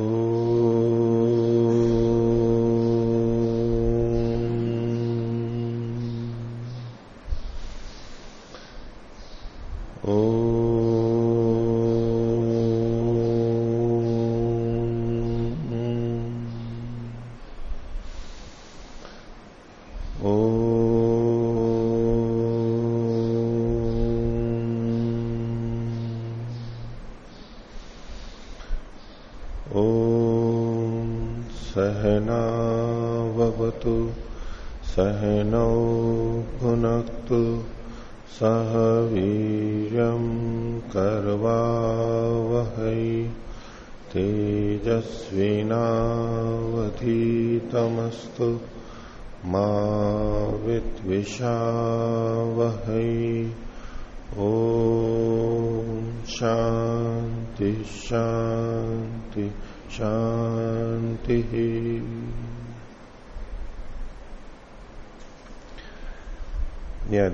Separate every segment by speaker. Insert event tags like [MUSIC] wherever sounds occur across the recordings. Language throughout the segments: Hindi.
Speaker 1: Oh.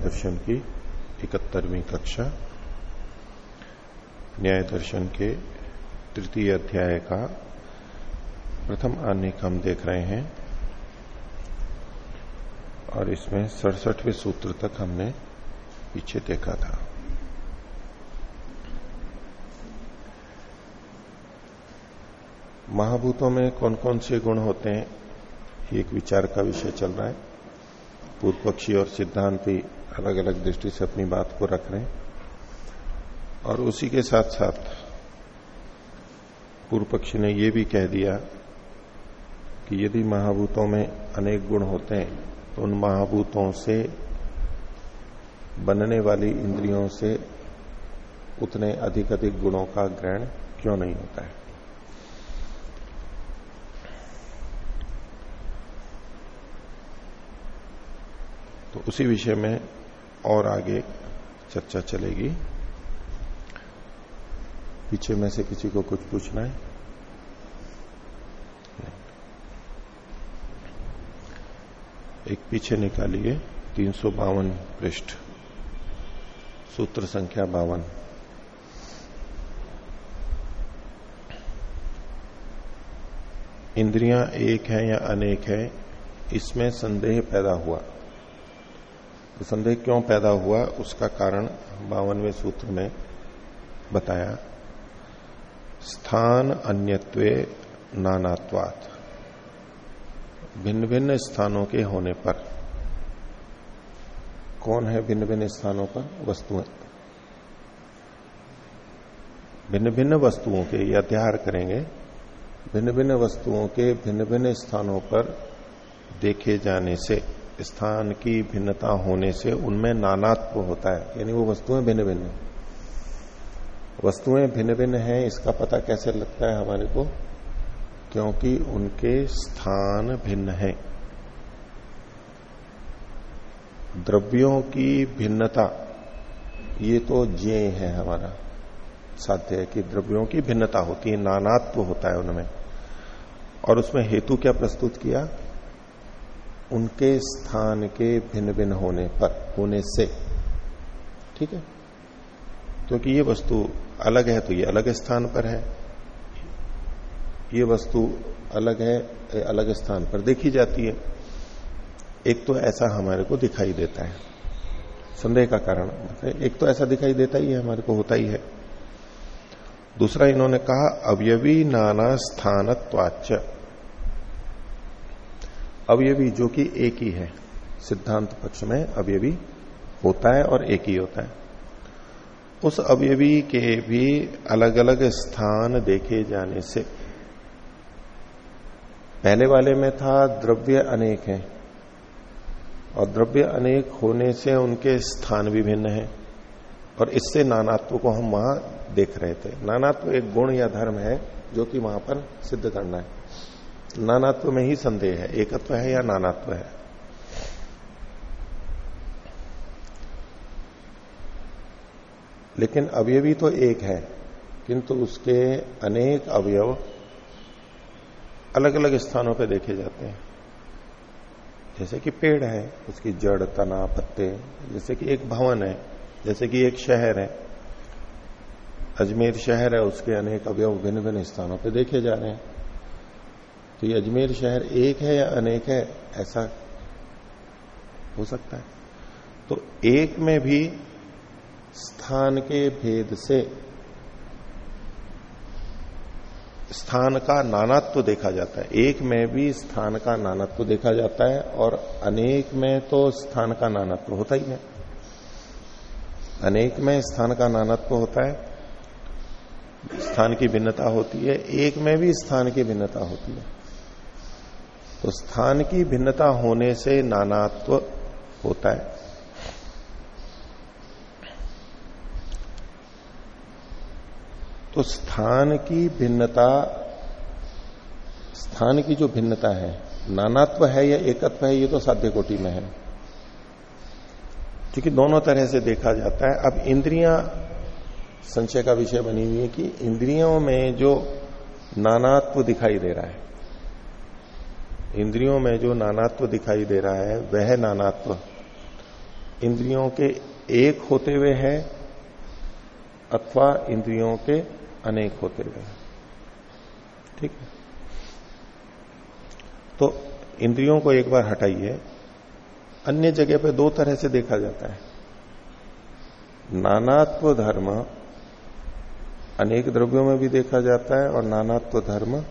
Speaker 1: दर्शन की इकहत्तरवीं कक्षा, न्याय दर्शन के तृतीय अध्याय का प्रथम आने का हम देख रहे हैं। और इसमें सड़सठवें सूत्र तक हमने पीछे देखा था। महाभूतों में कौन कौन से गुण होते हैं? एक विचार का विषय चल रहा है। पूर्व पक्षी और सिद्धांति अलग अलग दृष्टि से अपनी बात को रख रहे हैं। और उसी के साथ साथ पूर्व पक्षी ने यह भी कह दिया कि यदि महाभूतों में अनेक गुण होते हैं तो उन महाभूतों से, बनने वाली इंद्रियों से उतने अधिक अधिक गुणों का ग्रहण क्यों नहीं होता है? तो उसी विषय में और आगे चर्चा चलेगी। पीछे में से किसी को कुछ पूछना है? एक पीछे निकालिए, तीन सौ बावन पृष्ठ। सूत्र संख्या बावन। इंद्रियाँ एक है या अनेक है, इसमें संदेह पैदा हुआ। तो संदेह क्यों पैदा हुआ, उसका कारण बावनवे सूत्र में बताया। स्थान अन्यत्वे नानात्वात। भिन्न भिन्न स्थानों के होने पर। कौन है भिन्न भिन्न स्थानों पर? वस्तुएँ। भिन्न भिन्न वस्तुओं के, या अध्यार करेंगे भिन्न भिन्न वस्तुओं के भिन्न भिन्न स्थानों पर देखे जाने से। स्थान की भिन्नता होने से उनमें नानात्व होता है। यानी वो वस्तुएँ भिन्न भिन्न वस्तुएँ भिन्न भिन्न हैं, इसका पता कैसे लगता है हमारे को? क्योंकि उनके स्थान भिन्न है। द्रव्यों की भिन्नता, ये तो जे है हमारा। साध्य है कि द्रव्यों की भिन्नता होती है, नानात्व होता है उनमें। और उसमें हेतु क्या प्रस्तुत किया? उनके स्थान के भिन्न भिन्न होने पर, होने से। ठीक है? क्योंकि ये वस्तु अलग है तो ये अलग स्थान पर है। ये वस्तु अलग है अलग स्थान पर देखी जाती है। एक तो ऐसा हमारे को दिखाई देता है। संदेह का कारण मतलब एक तो ऐसा दिखाई देता ही है, हमारे को होता ही है। दूसरा इन्होंने कहा, अवयवी नाना स्थानत्वाच अवयवी जो कि एक ही है, सिद्धांत पक्ष में अवयवी होता है और एक ही होता है। उस अवयवी के भी अलग अलग स्थान देखे जाने से, पहले वाले में था द्रव्य अनेक है, और द्रव्य अनेक होने से उनके स्थान भी भिन्न है, और इससे नानात्व को हम वहाँ देख रहे थे। नानात्व एक गुण या धर्म है, जो कि वहाँ पर सिद्ध करना है। नानात्व में ही संदेह है। एकत्व है या नानात्व है? लेकिन अवयवी तो एक है, किंतु उसके अनेक अवयव अलग अलग स्थानों पर देखे जाते हैं। जैसे कि पेड़ है, उसकी जड़, तना, पत्ते, जैसे कि एक भवन है, जैसे कि एक शहर है। अजमेर शहर है, उसके अनेक अवयव भिन्न भिन्न स्थानों पर देखे जा रहे हैं। तो ये अजमेर शहर एक है या अनेक है, ऐसा हो सकता है। तो एक में भी स्थान के भेद से स्थान का नानात्व देखा जाता है। एक में भी स्थान का नानात्व देखा जाता है और अनेक में तो स्थान का नानात्व होता ही है। अनेक में स्थान का नानात्व होता है, स्थान की भिन्नता होती है, एक में भी स्थान की भिन्नता होती है। तो स्थान की भिन्नता होने से नानात्व होता है। तो स्थान की भिन्नता, स्थान की जो भिन्नता है, नानात्व है या एकत्व है, ये तो साध्य कोटि में है। क्योंकि दोनों तरह से देखा जाता है। अब इंद्रियाँ संशय का विषय बनी हुई है कि इंद्रियों में जो नानात्व दिखाई दे रहा है इंद्रियों में जो नानात्व दिखाई दे रहा है, वह नानात्व। इंद्रियों के एक होते हुए है अथवा इंद्रियों के अनेक होते हुए ठीक है? तो इंद्रियों को एक बार हटाइए। अन्य जगह पे दो तरह से देखा जाता है। नानात्व धर्म अनेक द्रव्यों में भी देखा जाता है और नानात्व धर्म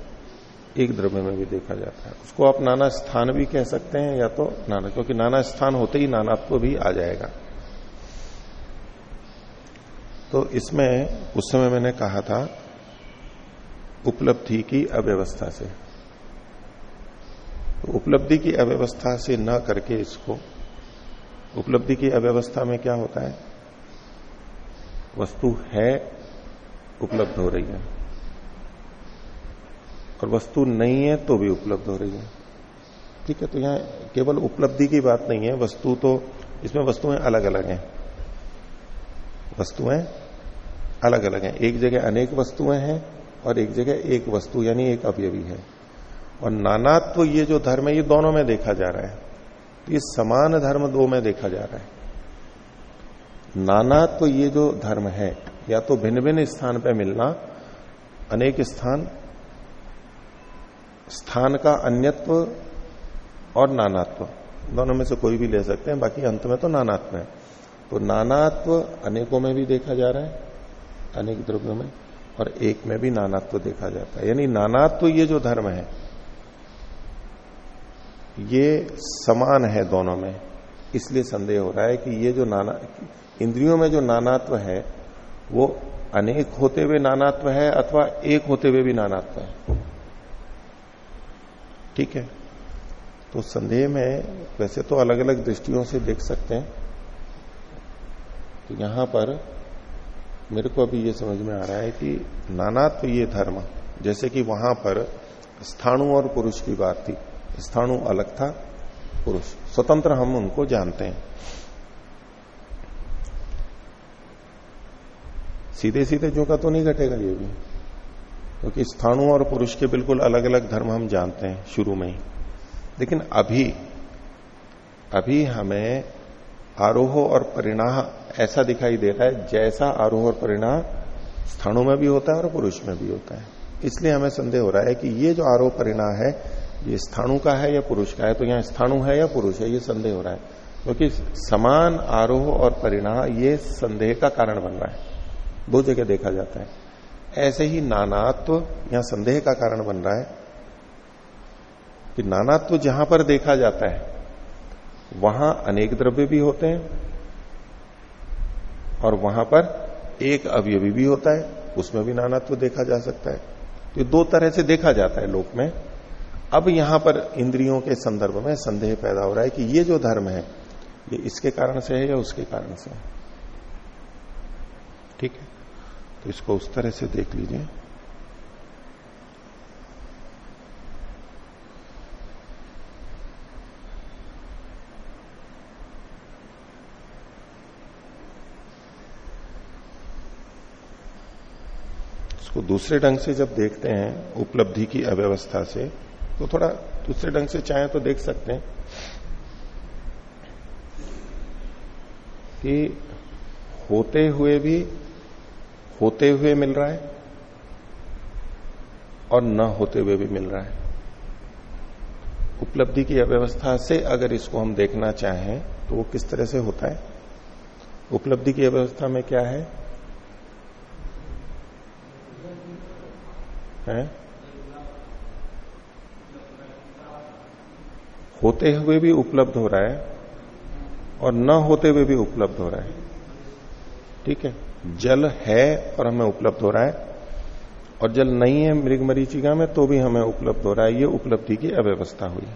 Speaker 1: एक द्रव्य में भी देखा जाता है। उसको आप नाना स्थान भी कह सकते हैं, या तो नाना, क्योंकि नाना स्थान होते ही नानात्व भी आ जाएगा। तो इसमें, उस समय मैंने कहा था, उपलब्धि की अव्यवस्था से। तो उपलब्धि की अव्यवस्था से न करके इसको, उपलब्धि की अव्यवस्था में क्या होता है? वस्तु है, उपलब्ध हो रही है। और वस्तु नहीं है तो भी उपलब्ध हो रही है। ठीक है तो यहाँ केवल उपलब्धि की बात नहीं है, वस्तु तो इसमें वस्तुएँ अलग अलग हैं। वस्तुएँ अलग अलग हैं। एक जगह अनेक वस्तुएँ हैं और एक जगह एक वस्तु, यानी एक अवयवी है। और नानात्व तो ये जो धर्म है, ये दोनों में देखा जा रहा है। तो ये समान धर्म दो में देखा जा रहा है। नानात्व तो ये जो धर्म है, या तो भिन्न भिन्न स्थान पर मिलना, अनेक स्थान स्थान का अन्यत्व और नानात्व। दोनों में से कोई भी ले सकते हैं, बाकी अंत में तो नानात्व है। तो नानात्व अनेकों में भी देखा जा रहा है, अनेक द्रव्यों में, और एक में भी नानात्व देखा जाता है। यानी नानात्व ये जो धर्म है, ये समान है दोनों में। इसलिए संदेह हो रहा है कि ये जो नाना, इंद्रियों में जो नानात्व है, वो अनेक होते हुए नानात्व है अथवा एक होते हुए भी नानात्व है। ठीक है? तो संदेह में वैसे तो अलग अलग दृष्टियों से देख सकते हैं। तो यहाँ पर मेरे को अभी ये समझ में आ रहा है कि नाना तो ये धर्म, जैसे कि वहाँ पर स्थाणु और पुरुष की बात थी। स्थाणु अलग था, पुरुष। स्वतंत्र हम उनको जानते हैं। सीधे सीधे जो का तो नहीं घटेगा ये भी। क्योंकि स्थाणु और पुरुष के बिल्कुल अलग अलग धर्म हम जानते हैं शुरू में ही। लेकिन अभी अभी हमें आरोह और परिणाह ऐसा दिखाई दे रहा है जैसा आरोह और परिणाह स्थानों में भी होता है और पुरुष में भी होता है। इसलिए हमें संदेह हो रहा है कि ये जो आरोह परिणाह है, ये स्थाणु का है या पुरुष का है तो यहाँ स्थाणु है या पुरुष है, ये संदेह हो रहा है। क्योंकि समान आरोह और परिणाम ये संदेह का कारण बन रहा है। दो जगह देखा जाता है। ऐसे ही नानात्व, यहाँ संदेह का कारण बन रहा है कि नानात्व जहाँ पर देखा जाता है, वहाँ अनेक द्रव्य भी होते हैं और वहाँ पर एक अवयवी भी होता है, उसमें भी नानात्व देखा जा सकता है। तो दो तरह से देखा जाता है लोक में। अब यहाँ पर इंद्रियों के संदर्भ में संदेह पैदा हो रहा है कि ये जो धर्म है, ये इसके कारण से है या उसके कारण से है। ठीक है? तो इसको उस तरह से देख लीजिए। इसको दूसरे ढंग से जब देखते हैं, उपलब्धि की अव्यवस्था से तो थोड़ा दूसरे ढंग से चाहे तो देख सकते हैं कि होते हुए भी होते हुए मिल रहा है और न होते हुए भी मिल रहा है। उपलब्धि की अव्यवस्था से अगर इसको हम देखना चाहें तो वो किस तरह से होता है? उपलब्धि की अव्यवस्था में क्या है, है? होते हुए भी उपलब्ध हो रहा है और न होते हुए भी उपलब्ध हो रहा है। ठीक है? जल है और हमें उपलब्ध हो रहा है, और जल नहीं है मृग मरीचिका में तो भी हमें उपलब्ध हो रहा है, ये उपलब्धि की अव्यवस्था हुई।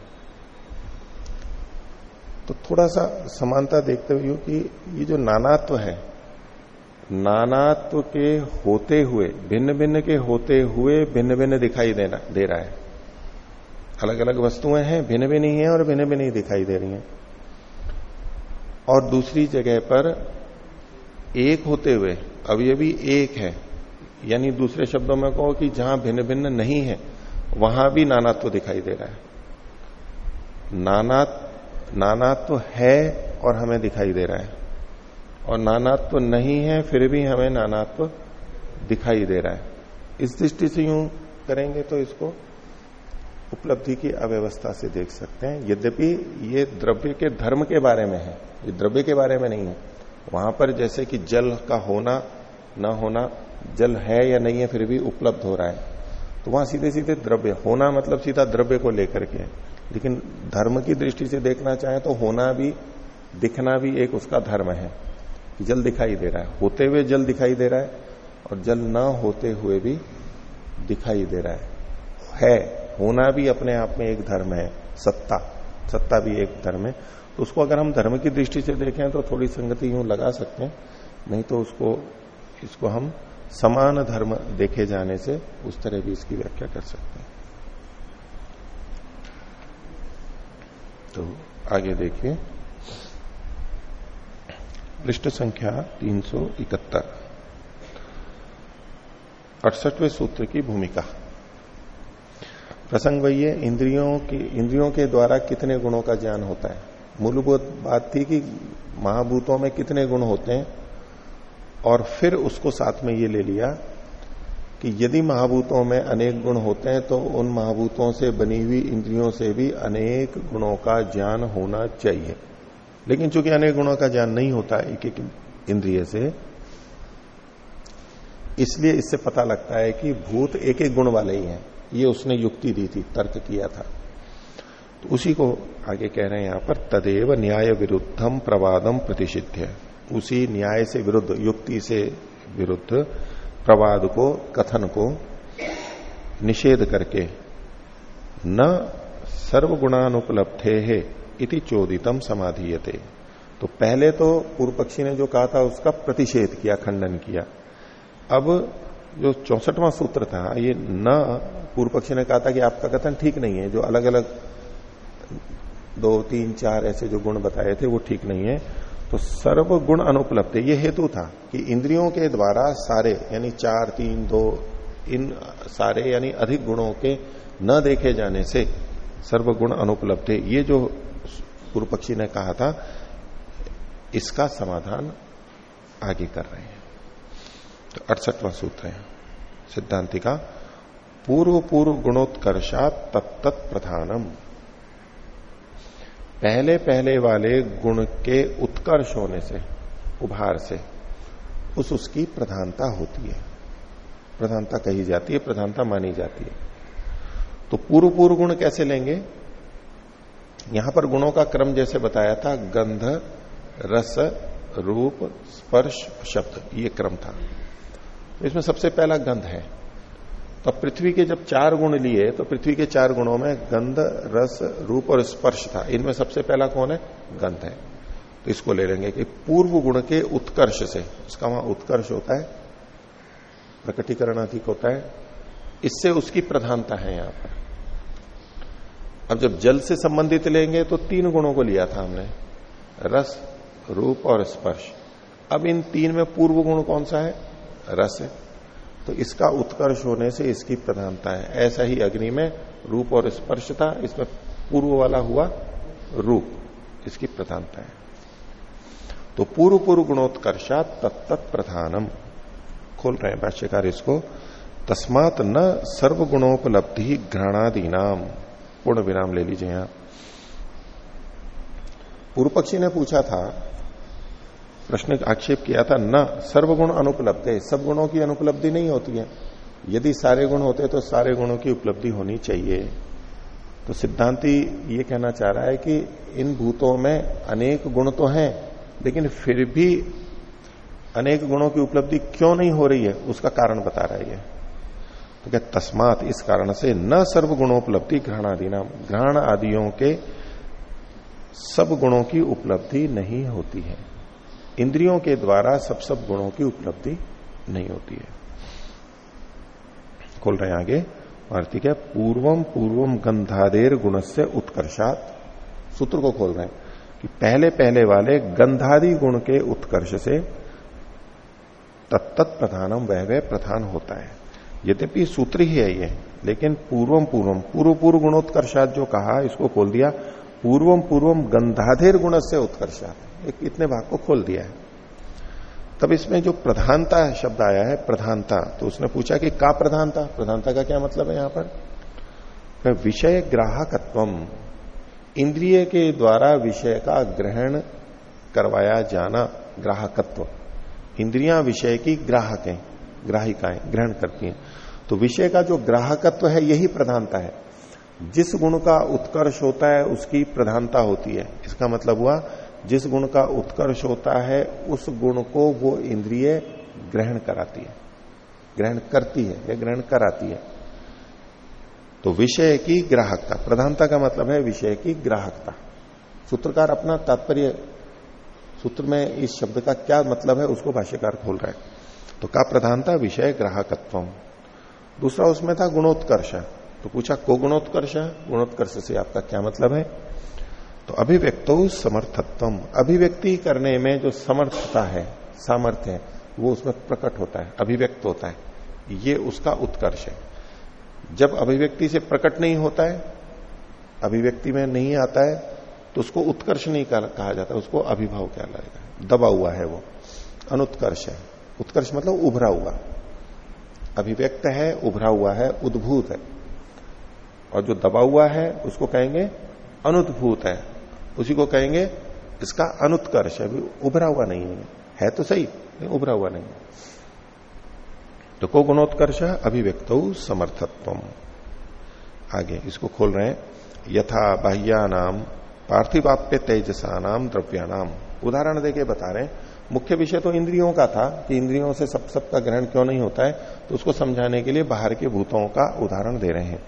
Speaker 1: तो थोड़ा सा समानता देखते हुए कि ये जो नानात्व है, नानात्व के होते हुए भिन्न भिन्न के होते हुए भिन्न भिन्न दिखाई देना, दे रहा है। अलग अलग वस्तुएँ हैं भिन्न भिन्न ही है और भिन्न भिन्न ही दिखाई दे रही हैं। और दूसरी जगह पर एक होते हुए अवयवी एक है। यानी दूसरे शब्दों में कहो कि जहाँ भिन्न भिन्न नहीं है, वहाँ भी नानात्व दिखाई दे रहा है। नानात, नानात्व है और हमें दिखाई दे रहा है। और नानात्व नहीं है, फिर भी हमें नानात्व दिखाई दे रहा है। इस दृष्टि से यूँ करेंगे तो इसको उपलब्धि की अव्यवस्था से देख सकते हैं। यद्यपि ये द्रव्य के धर्म के बारे में है, ये द्रव्य के बारे में नहीं है। वहाँ पर जैसे कि जल का होना, न होना, जल है या नहीं है, फिर भी उपलब्ध हो रहा है। तो वहाँ सीधे सीधे द्रव्य, होना मतलब सीधा द्रव्य को लेकर के। लेकिन धर्म की दृष्टि से देखना चाहे तो होना भी, दिखना भी एक उसका धर्म है, कि जल दिखाई दे रहा है। होते हुए जल दिखाई दे रहा है, और जल न होते हुए भी दिखाई दे रहा है। है, होना भी अपने आप में एक धर्म है, सत्ता। सत्ता भी एक धर्म है। तो उसको अगर हम धर्म की दृष्टि से देखें तो थोड़ी संगति यूँ लगा सकते हैं। नहीं तो उसको, इसको हम समान धर्म देखे जाने से उस तरह भी इसकी व्याख्या कर सकते हैं। तो आगे देखिए। पृष्ठ संख्या तीन सौ इकहत्तर। अड़सठवें सूत्र की भूमिका। प्रसंग वही है, इंद्रियों की, इंद्रियों के द्वारा कितने गुणों का ज्ञान होता है? मूलभूत बात थी कि महाभूतों में कितने गुण होते हैं, और फिर उसको साथ में ये ले लिया कि यदि महाभूतों में अनेक गुण होते हैं तो उन महाभूतों से बनी हुई इंद्रियों से भी अनेक गुणों का ज्ञान होना चाहिए। लेकिन चूँकि अनेक गुणों का ज्ञान नहीं होता एक एक इंद्रिय से, इसलिए इससे पता लगता है कि भूत एक एक गुण वाले ही हैं। ये उसने युक्ति दी थी, तर्क किया था। तो उसी को आगे कह रहे हैं यहाँ पर, तदेव न्याय विरुद्धम प्रवादम प्रतिषिध्य। उसी न्याय से विरुद्ध, युक्ति से विरुद्ध प्रवाद को, कथन को निषेध करके, न सर्वगुणानुपलब्धे है इति चोदितम समाधीयते। तो पहले तो पूर्व पक्षी ने जो कहा था, उसका प्रतिषेध किया, खंडन किया। अब जो चौसठवां सूत्र था, ये न पूर्व पक्षी ने कहा था कि आपका कथन ठीक नहीं है, जो अलग अलग दो, तीन, चार ऐसे जो गुण बताए थे, वो ठीक नहीं है। तो सर्व गुण अनुपलब्ध ये हेतु था कि इंद्रियों के द्वारा सारे, यानी चार, तीन, दो, इन सारे, यानी अधिक गुणों के न देखे जाने से सर्व गुण अनुपलब्ध ये जो पूर्व पक्षी ने कहा था, इसका समाधान आगे कर रहे हैं। तो अड़सठवां सूत्र है, सिद्धांति का पूर्व पूर्व गुणोत्कर्षा तत्त प्रधानम। पहले पहले वाले गुण के उत्कर्ष होने से, उभार से, उस उसकी प्रधानता होती है। प्रधानता कही जाती है, प्रधानता मानी जाती है। तो पूर्व पूर्व गुण कैसे लेंगे? यहाँ पर गुणों का क्रम जैसे बताया था, गंध, रस, रूप, स्पर्श, शब्द, ये क्रम था। इसमें सबसे पहला गंध है। तो पृथ्वी के जब चार गुण लिए तो पृथ्वी के चार गुणों में गंध, रस, रूप और स्पर्श था। इनमें सबसे पहला कौन है? गंध है। तो इसको ले लेंगे कि पूर्व गुण के उत्कर्ष से उसका वहाँ उत्कर्ष होता है, प्रकटीकरण अधिक होता है, इससे उसकी प्रधानता है यहाँ पर। अब जब जल से संबंधित लेंगे तो तीन गुणों को लिया था हमने, रस, रूप और स्पर्श। अब इन तीन में पूर्व गुण कौन सा है? रस है। तो इसका उत्कर्ष होने से इसकी प्रधानता है। ऐसा ही अग्नि में रूप और स्पर्श था, इसमें पूर्व वाला हुआ रूप, इसकी प्रधानता है। तो पूर्व पूर्व गुणोत्कर्षा तत्त प्रधानम। खोल रहे हैं भाष्यकार इसको। तस्मात न सर्व गुणोपलब्धि ग्रहणादि नाम पूर्ण विराम ले लीजिए यहाँ। पूर्व पक्षी ने पूछा था प्रश्न आक्षेप किया था, न, सर्वगुण अनुपलब्ध है, सब गुणों की अनुपलब्धि नहीं होती है। यदि सारे गुण होते तो सारे गुणों की उपलब्धि होनी चाहिए। तो सिद्धांति ये कहना चाह रहा है कि इन भूतों में अनेक गुण तो हैं, लेकिन फिर भी अनेक गुणों की उपलब्धि क्यों नहीं हो रही है? उसका कारण बता रहा है ये। तो क्या तस्मात इस कारण से न सर्व गुणोपलब्धि नाम ग्रहण आदियों के सब गुणों की उपलब्धि नहीं होती है? इंद्रियों के द्वारा सब सब गुणों की उपलब्धि नहीं होती है। खोल रहे आगे। वार्तिक है पूर्वम पूर्वम गंधादेर गुण से उत्कर्षात। सूत्र को खोल रहे हैं कि पहले पहले वाले गंधादि गुण के उत्कर्ष से तत्त प्रधानम वह वह प्रधान होता है। यद्यपि सूत्र ही है ये, लेकिन पूर्वम पूर्वम पूर्व पूर्व गुणोत्कर्षात जो कहा, इसको खोल दिया। पूर्वम पूर्वम गंधाधेर गुण से उत्कर्षात। एक इतने भाग को खोल दिया है। तब इसमें जो प्रधानता शब्द आया है, प्रधानता तो उसने पूछा कि का प्रधानता? प्रधानता का क्या मतलब है यहाँ पर? विषय ग्राहकत्वम, इंद्रिय के द्वारा विषय का ग्रहण करवाया जाना ग्राहकत्व। इंद्रियाँ विषय की ग्राहक है ग्राहिकाएँ ग्रहण करती हैं। तो विषय का जो ग्राहकत्व है, यही प्रधानता है। जिस गुण का उत्कर्ष होता है, उसकी प्रधानता होती है। इसका मतलब हुआ जिस गुण का उत्कर्ष होता है, उस गुण को वो इंद्रिय ग्रहण कराती है। ग्रहण करती है, या ग्रहण कराती है। तो विषय की ग्राहकता, प्रधानता का मतलब है विषय की ग्राहकता। सूत्रकार अपना तात्पर्य, सूत्र में इस शब्द का क्या मतलब है, उसको भाष्यकार खोल रहा है। तो का प्रधानता विषय ग्राहकत्व दूसरा उसमें था गुणोत्कर्ष। तो पूछा, को गुणोत्कर्ष? गुणोत्कर्ष से आपका क्या मतलब है? तो अभिव्यक्त समर्थत्व अभिव्यक्ति करने में जो समर्थता है, सामर्थ्य है, वो उसमें प्रकट होता है, अभिव्यक्त होता है। ये उसका उत्कर्ष है। जब अभिव्यक्ति से प्रकट नहीं होता है, अभिव्यक्ति में नहीं आता है तो उसको उत्कर्ष नहीं कहा जाता उसको अभिभाव क्या लगेगा दबा हुआ है वो। अनुत्कर्ष है। उत्कर्ष मतलब उभरा हुआ। अभिव्यक्त है, उभरा हुआ है, उद्भूत है। और जो दबा हुआ है, उसको कहेंगे अनुद्भूत है। उसी को कहेंगे, इसका अनुत्कर्ष है उभरा हुआ नहीं है। है तो सही नहीं उभरा हुआ नहीं तो को गुणोत्कर्ष अभिव्यक्त समर्थत्व आगे, इसको खोल रहे हैं, यथा बाह्या नाम पार्थिवाप्य तेजसा नाम द्रव्यानाम उदाहरण देके बता रहे हैं, मुख्य विषय तो इंद्रियों का था, कि इंद्रियों से सब, सबका ग्रहण क्यों नहीं होता है? तो उसको समझाने के लिए बाहर के भूतों का उदाहरण दे रहे हैं।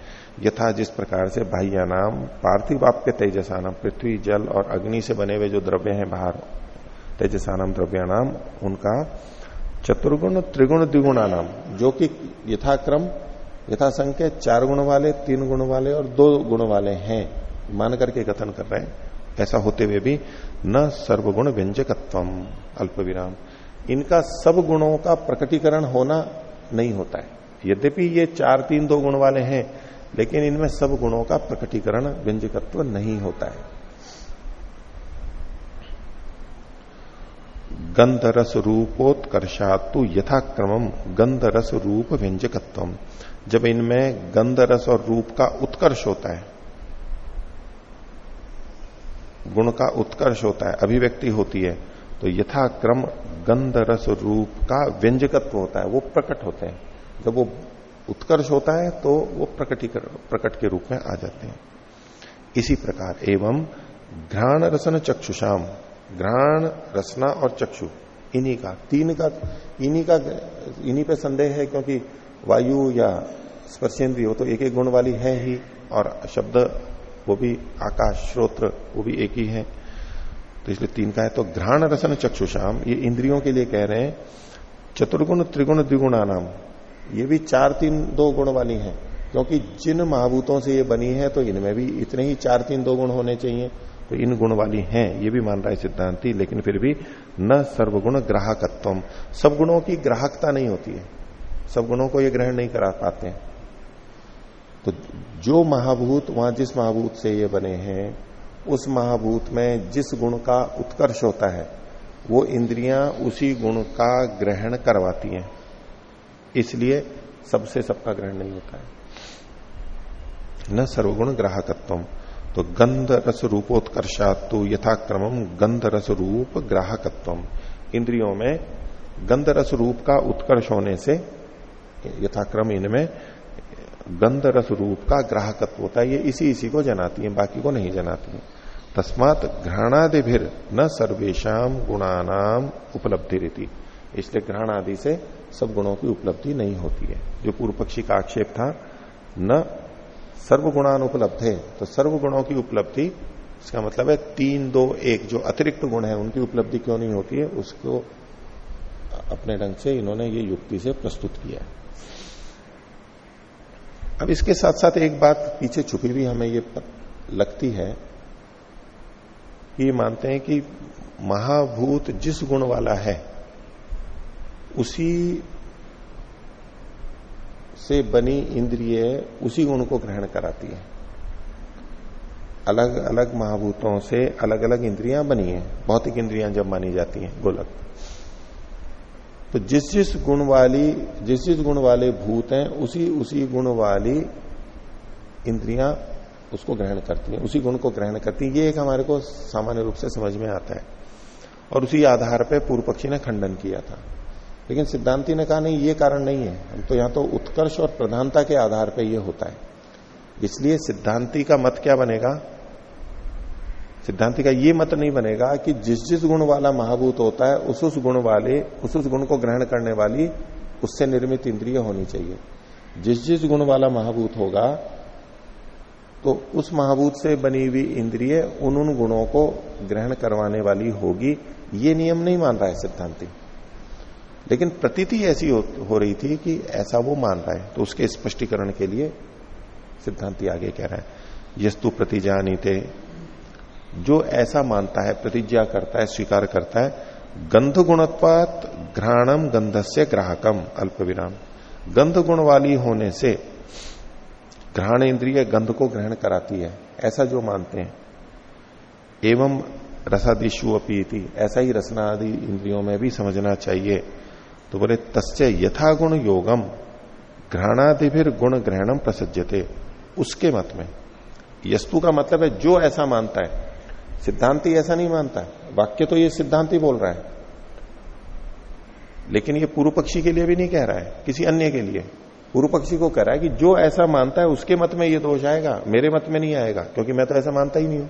Speaker 1: यथा जिस प्रकार से बाह्य नाम, पार्थिवाप्य तेजसानाम, पृथ्वी, जल और अग्नि से बने हुए जो द्रव्य हैं बाहर, तेजसानाम द्रव्यानाम उनका चतुर्गुण, त्रिगुण द्विगुणा नाम जो कि यथाक्रम यथासंख्य चार गुण वाले, तीन गुण वाले और दो गुण वाले हैं। मान करके कथन कर रहे हैं। ऐसा होते हुए भी न सर्वगुण व्यंजकत्व अल्प विराम इनका सब गुणों का प्रकटीकरण होना नहीं होता है। यद्यपि ये चार तीन दो गुण वाले हैं लेकिन इनमें सब गुणों का प्रकटीकरण व्यंजकत्व नहीं होता है। गंध रस रूपोत्कर्षातु यथाक्रम गंध रस रूप व्यंजकत्व। जब इनमें गंध रस और रूप का उत्कर्ष होता है, गुण का उत्कर्ष होता है, अभिव्यक्ति होती है तो यथाक्रम गंध रस रूप का व्यंजकत्व होता है, वो प्रकट होते हैं। जब वो उत्कर्ष होता है तो वो प्रकटीकरण प्रकट के रूप में आ जाते हैं। इसी प्रकार, एवं घ्राण रसन चक्षुषाम, घ्राण रसना और चक्षु, इन्हीं का, तीन का, इन्हीं का, इन्हीं पे संदेह है, क्योंकि वायु या स्पर्शेंद्रिय वो तो एक एक गुण वाली है ही, और शब्द वो भी, आकाश, श्रोत्र, वो भी एक ही है। तो इसलिए तीन का है तो घ्राण रसन चक्षुषाम, ये इंद्रियों के लिए कह रहे हैं, चतुर्गुण, त्रिगुण द्विगुणा नाम ये भी चार तीन दो गुण वाली है। क्योंकि जिन महाभूतों से ये बनी है तो इनमें भी इतने ही चार तीन दो गुण होने चाहिए। तो इन गुण वाली हैं, ये भी मान रहा है सिद्धांति, लेकिन फिर भी न सर्वगुण ग्राहकत्व सब गुणों की ग्राहकता नहीं होती है। सब गुणों को ये ग्रहण नहीं करा पाते हैं। तो जो महाभूत, वहाँ जिस महाभूत से ये बने हैं, उस महाभूत में जिस गुण का उत्कर्ष होता है, वो इंद्रियाँ उसी गुण का ग्रहण करवाती हैं। इसलिए सबसे सबका ग्रहण नहीं होता है। न सर्वगुण ग्राहकत्व तो गंध रस तो यथाक्रम गंध रस रूप ग्राहकत्व। इंद्रियों में गंध रस रूप का उत्कर्ष होने से, यथाक्रम इनमें गंध रस रूप का ग्राहकत्व होता है, ये इसी इसी को जनाती है, बाकी को नहीं जनाती है। तस्मात घ्राणादि भी न सर्वेशम गुणानाम उपलब्धि रीति। इसलिए आदि से सब गुणों की उपलब्धि नहीं होती है। जो पूर्व पक्षी का आक्षेप था, न सर्वगुणान उपलब्ध है तो सर्व गुणों की उपलब्धि, इसका मतलब है तीन, दो, एक जो अतिरिक्त गुण है, उनकी उपलब्धि क्यों नहीं होती है, उसको अपने ढंग से इन्होंने ये युक्ति से प्रस्तुत किया अब इसके साथ साथ एक बात पीछे छुपी हुई हमें ये लगती है कि मानते हैं कि महाभूत जिस गुण वाला है उसी से बनी इंद्रिय उसी गुण को ग्रहण कराती है। अलग अलग महाभूतों से अलग अलग इंद्रियाँ बनी है। भौतिक इंद्रियाँ जब मानी जाती हैं, गोलक। तो जिस जिस गुण वाली, जिस जिस गुण वाले भूत हैं, उसी उसी गुण वाली इंद्रियाँ उसको ग्रहण करती हैं। उसी गुण को ग्रहण करती हैं। ये एक हमारे को सामान्य रूप से समझ में आता है। और उसी आधार पर पूर्व पक्षी ने खंडन किया था। लेकिन सिद्धांति ने कहा, नहीं, ये कारण नहीं है। हम तो यहाँ तो उत्कर्ष और प्रधानता के आधार पर यह होता है। इसलिए सिद्धांति का मत क्या बनेगा? सिद्धांति का ये मत नहीं बनेगा कि जिस जिस गुण वाला महाभूत होता है, उस उस गुण वाले, उस उस गुण को ग्रहण करने वाली, उससे निर्मित इंद्रिय होनी चाहिए। जिस जिस गुण वाला महाभूत होगा तो उस महाभूत से बनी हुई इंद्रिय उन उन गुणों को ग्रहण करवाने वाली होगी। ये नियम नहीं मान रहा है सिद्धांति। लेकिन प्रतीति ऐसी हो, हो रही थी कि ऐसा वो मान रहा है। तो उसके स्पष्टीकरण के लिए सिद्धांति आगे कह रहा है यस्तु प्रतिजानी थे जो ऐसा मानता है प्रतिज्ञा करता है स्वीकार करता है गंध गुणत्वात घ्राणम गंधस्य ग्राहकम अल्प विराम गंध गुण वाली होने से घ्राण इंद्रिय गंध को ग्रहण कराती है। ऐसा जो मानते हैं। एवं रसादिशु अपीति ऐसा ही रसना आदि इंद्रियों में भी समझना चाहिए। तो बोले, तस्य यथागुण योगम घ्राणादि फिर गुण ग्रहणम प्रसज्जते उसके मत में। यस्तु का मतलब है, जो ऐसा मानता है। सिद्धांति ऐसा नहीं मानता। है वाक्य तो ये सिद्धांति बोल रहा है। लेकिन ये पूर्व पक्षी के लिए भी नहीं कह रहा है, किसी अन्य के लिए। पूर्व पक्षी को कह रहा है कि जो ऐसा मानता है, उसके मत में ये दोष आएगा, मेरे मत में नहीं आएगा, क्योंकि मैं तो ऐसा मानता ही नहीं हूँ।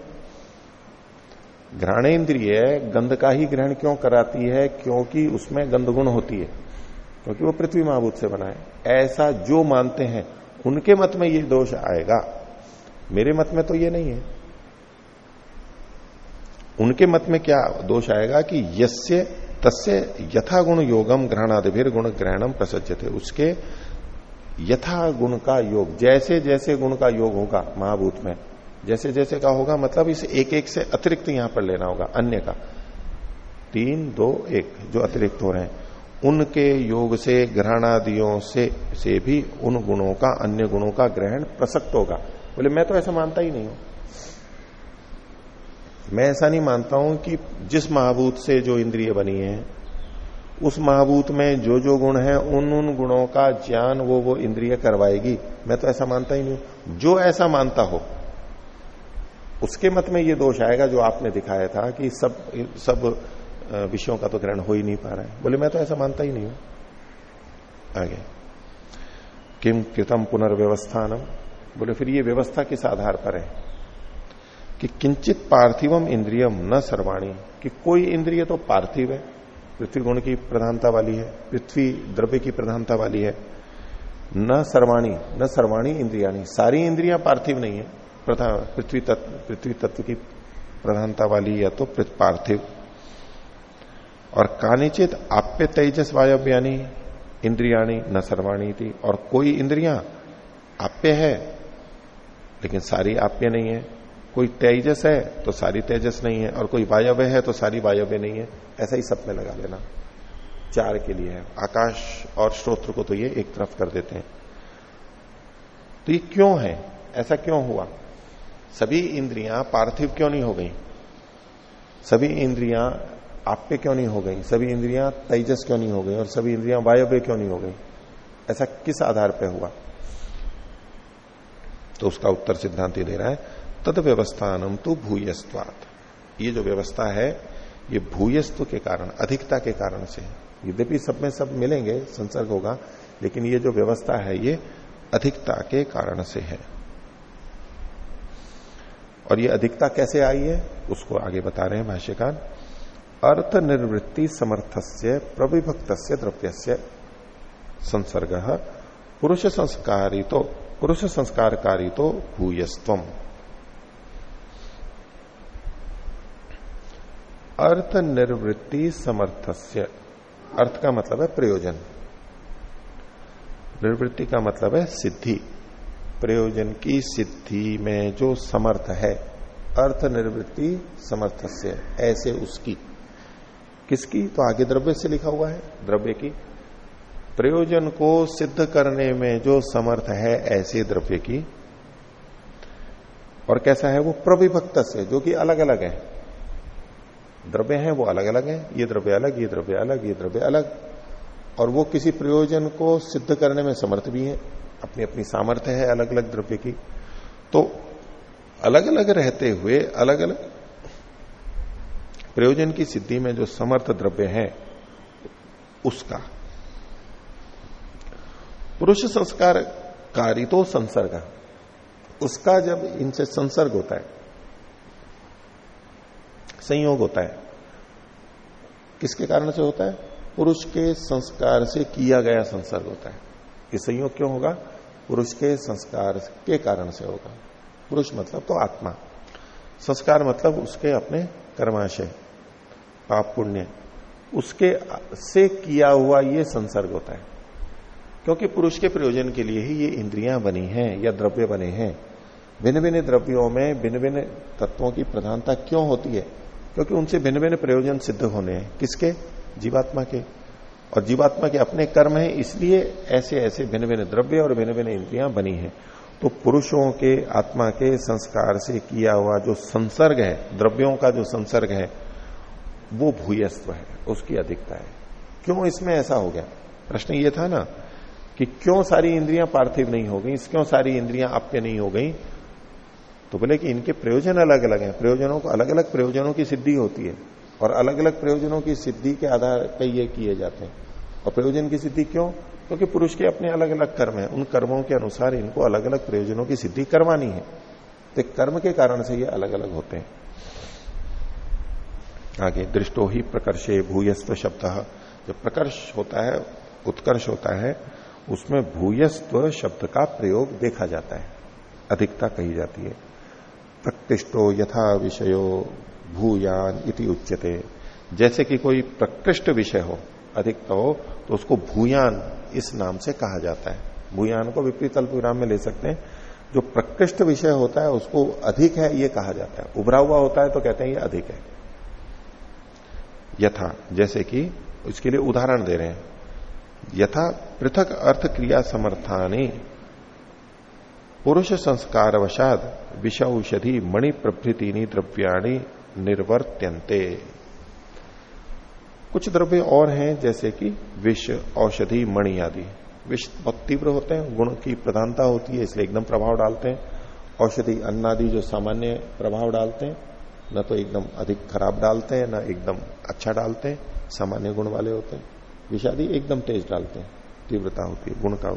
Speaker 1: घ्राणेन्द्रिय गंध का ही ग्रहण क्यों कराती है? क्योंकि उसमें गंध गुण होती है। क्योंकि वो पृथ्वी महाभूत से बना है। ऐसा जो मानते हैं, उनके मत में ये दोष आएगा। मेरे मत में तो ये नहीं है। उनके मत में क्या दोष आएगा कि यस्य तस्य यथा गुण योगम ग्रहणादिभिर गुण ग्रहणम प्रसज्जते उसके यथा गुण का योग जैसे जैसे गुण का योग होगा महाभूत में जैसे जैसे का होगा मतलब इसे एक एक से अतिरिक्त यहाँ पर लेना होगा, अन्य का। तीन, दो, एक, जो अतिरिक्त हो रहे हैं। उनके योग से ग्रहणादियों से से भी उन गुणों का, अन्य गुणों का ग्रहण प्रसक्त होगा। बोले, मैं तो ऐसा मानता ही नहीं हूँ। मैं ऐसा नहीं मानता हूँ कि जिस महाभूत से जो इंद्रिय बनी है, उस महाभूत में जो जो गुण है, उन उन गुणों का ज्ञान वो वो इंद्रिय करवाएगी। मैं तो ऐसा मानता ही नहीं हूँ। जो ऐसा मानता हो उसके मत में ये दोष आएगा जो आपने दिखाया था कि सब सब विषयों का तो ग्रहण हो ही नहीं पा रहा है। बोले, मैं तो ऐसा मानता ही नहीं हूँ। आगे। किम कृतम पुनर्व्यवस्थानम? बोले, फिर ये व्यवस्था किस आधार पर है? कि किंचित पार्थिवम इंद्रियम न सर्वाणी, कि कोई इंद्रिय तो पार्थिव है पृथ्वी गुण की प्रधानता वाली है, पृथ्वी द्रव्य की प्रधानता वाली है। न सर्वाणी न सर्वाणी इंद्रियाणी, सारी इंद्रियाँ पार्थिव नहीं है। पृथ्वी तत्व पृथ्वी तत्व की प्रधानता वाली या तो पार्थिव। और कानिचित आप्य तेजस वायव्यानी, इंद्रियाणी न सर्वाणी थी और कोई इंद्रिया आप्य है, लेकिन सारी आप्य नहीं है। कोई तेजस है तो सारी तेजस नहीं है। और कोई वायव्य है तो सारी वायव्य नहीं है। ऐसा ही सब में लगा लेना। चार के लिए है। आकाश और श्रोत्र को तो ये एक तरफ़ कर देते हैं। तो ये क्यों है? ऐसा क्यों हुआ? सभी इंद्रियाँ पार्थिव क्यों नहीं हो गई? सभी इंद्रियाँ आप्य क्यों नहीं हो गई? सभी इंद्रियाँ तेजस क्यों नहीं हो गई? और सभी इंद्रियाँ वायव्य क्यों नहीं हो गई? ऐसा किस आधार पर हुआ? तो उसका उत्तर सिद्धांत दे रहा है तद व्यवस्थानम तो भूयस्वात ये जो व्यवस्था है, ये भूयस्व के कारण, अधिकता के कारण से यद्यपि सब में सब मिलेंगे, संसर्ग होगा, लेकिन ये जो व्यवस्था है, ये अधिकता के कारण से है। और ये अधिकता कैसे आई है, उसको आगे बता रहे हैं भाष्यकार। अर्थ निर्वृत्ति समर्थस्य प्रविभक्त द्रव्य संसर्ग, पुरुष संस्कारी तो पुरुष संस्कारकारी तो भूयस्व अर्थ निर्वृत्ति समर्थस्य, अर्थ का मतलब है प्रयोजन। निर्वृत्ति का मतलब है सिद्धि। प्रयोजन की सिद्धि में जो समर्थ है अर्थ निर्वृत्ति समर्थ से, ऐसे उसकी। किसकी? तो आगे द्रव्य से लिखा हुआ है, द्रव्य की। प्रयोजन को सिद्ध करने में जो समर्थ है, ऐसे द्रव्य की। और कैसा है? वो प्रविभक्त से, जो कि अलग अलग है। द्रव्य हैं, वो अलग अलग हैं। ये द्रव्य अलग, ये द्रव्य अलग, ये द्रव्य अलग। और वो किसी प्रयोजन को सिद्ध करने में समर्थ भी है। अपनी अपनी सामर्थ्य है अलग अलग द्रव्य की। तो अलग अलग रहते हुए अलग अलग प्रयोजन की सिद्धि में जो समर्थ द्रव्य है, उसका। पुरुष संस्कार कारी तो संसर्ग उसका जब इनसे संसर्ग होता है, संयोग होता है, किसके कारण से होता है? पुरुष के संस्कार से किया गया संसर्ग होता है। ये संयोग क्यों होगा? पुरुष के संस्कार के कारण से होगा। पुरुष मतलब तो आत्मा। संस्कार मतलब उसके अपने कर्माशय पाप पुण्य उसके से किया हुआ ये संसर्ग होता है। क्योंकि पुरुष के प्रयोजन के लिए ही ये इंद्रियाँ बनी हैं या द्रव्य बने हैं। भिन्न भिन्न द्रव्यों में भिन्न भिन्न तत्वों की प्रधानता क्यों होती है? क्योंकि उनसे भिन्न भिन्न प्रयोजन सिद्ध होने हैं। किसके? जीवात्मा के। और जीवात्मा के अपने कर्म है, इसलिए ऐसे ऐसे भिन्न भिन्न द्रव्य और भिन्न भिन्न इंद्रियाँ बनी है। तो पुरुषों के, आत्मा के संस्कार से किया हुआ जो संसर्ग है, द्रव्यों का जो संसर्ग है, वो भूयस्व है, उसकी अधिकता है। क्यों इसमें ऐसा हो गया? प्रश्न ये था ना कि क्यों सारी इंद्रियाँ पार्थिव नहीं हो गई? क्यों सारी इंद्रियाँ आप्य नहीं हो गई? तो बोले कि इनके प्रयोजन अलग अलग हैं। प्रयोजनों को अलग अलग प्रयोजनों की सिद्धि होती है। और अलग अलग प्रयोजनों की सिद्धि के आधार पर ये किए जाते हैं। और प्रयोजन की सिद्धि क्यों? क्योंकि तो पुरुष के अपने अलग अलग कर्म है। उन कर्मों के अनुसार इनको अलग अलग प्रयोजनों की सिद्धि करवानी है। तो कर्म के कारण से ये अलग अलग होते हैं। आगे, दृष्टो ही प्रकर्षे भूयस्व शब्द। जो प्रकर्ष होता है, उत्कर्ष होता है, उसमें भूयस्व शब्द का प्रयोग देखा जाता है। अधिकता कही जाती है। प्रतिष्ठो यथा विषयो भूयान इति उच्यते। जैसे कि कोई प्रकृष्ट विषय हो, अधिकता हो तो उसको भूयान इस नाम से कहा जाता है। भूयान को विपरीत अल्प विराम में ले सकते हैं। जो प्रकृष्ट विषय होता है, उसको अधिक है, ये कहा जाता है। उभरा हुआ होता है तो कहते हैं ये अधिक है। यथा, जैसे कि इसके लिए उदाहरण दे रहे हैं। यथा, पृथक अर्थ क्रिया समर्थानी, पुरुष संस्कार वशाद विष औषधि मणि प्रभृति द्रव्याणी निर्वर्त्यंते कुछ द्रव्य और हैं, जैसे कि विष, औषधि, मणि आदि। विष बहुत तीव्र होते हैं, गुण की प्रधानता होती है, इसलिए एकदम प्रभाव डालते हैं। औषधि, अन्न आदि जो सामान्य प्रभाव डालते हैं, न तो एकदम अधिक खराब डालते हैं, न एकदम अच्छा डालते हैं, सामान्य गुण वाले होते हैं। विष आदि एकदम तेज डालते हैं, तीव्रता होती है, गुण का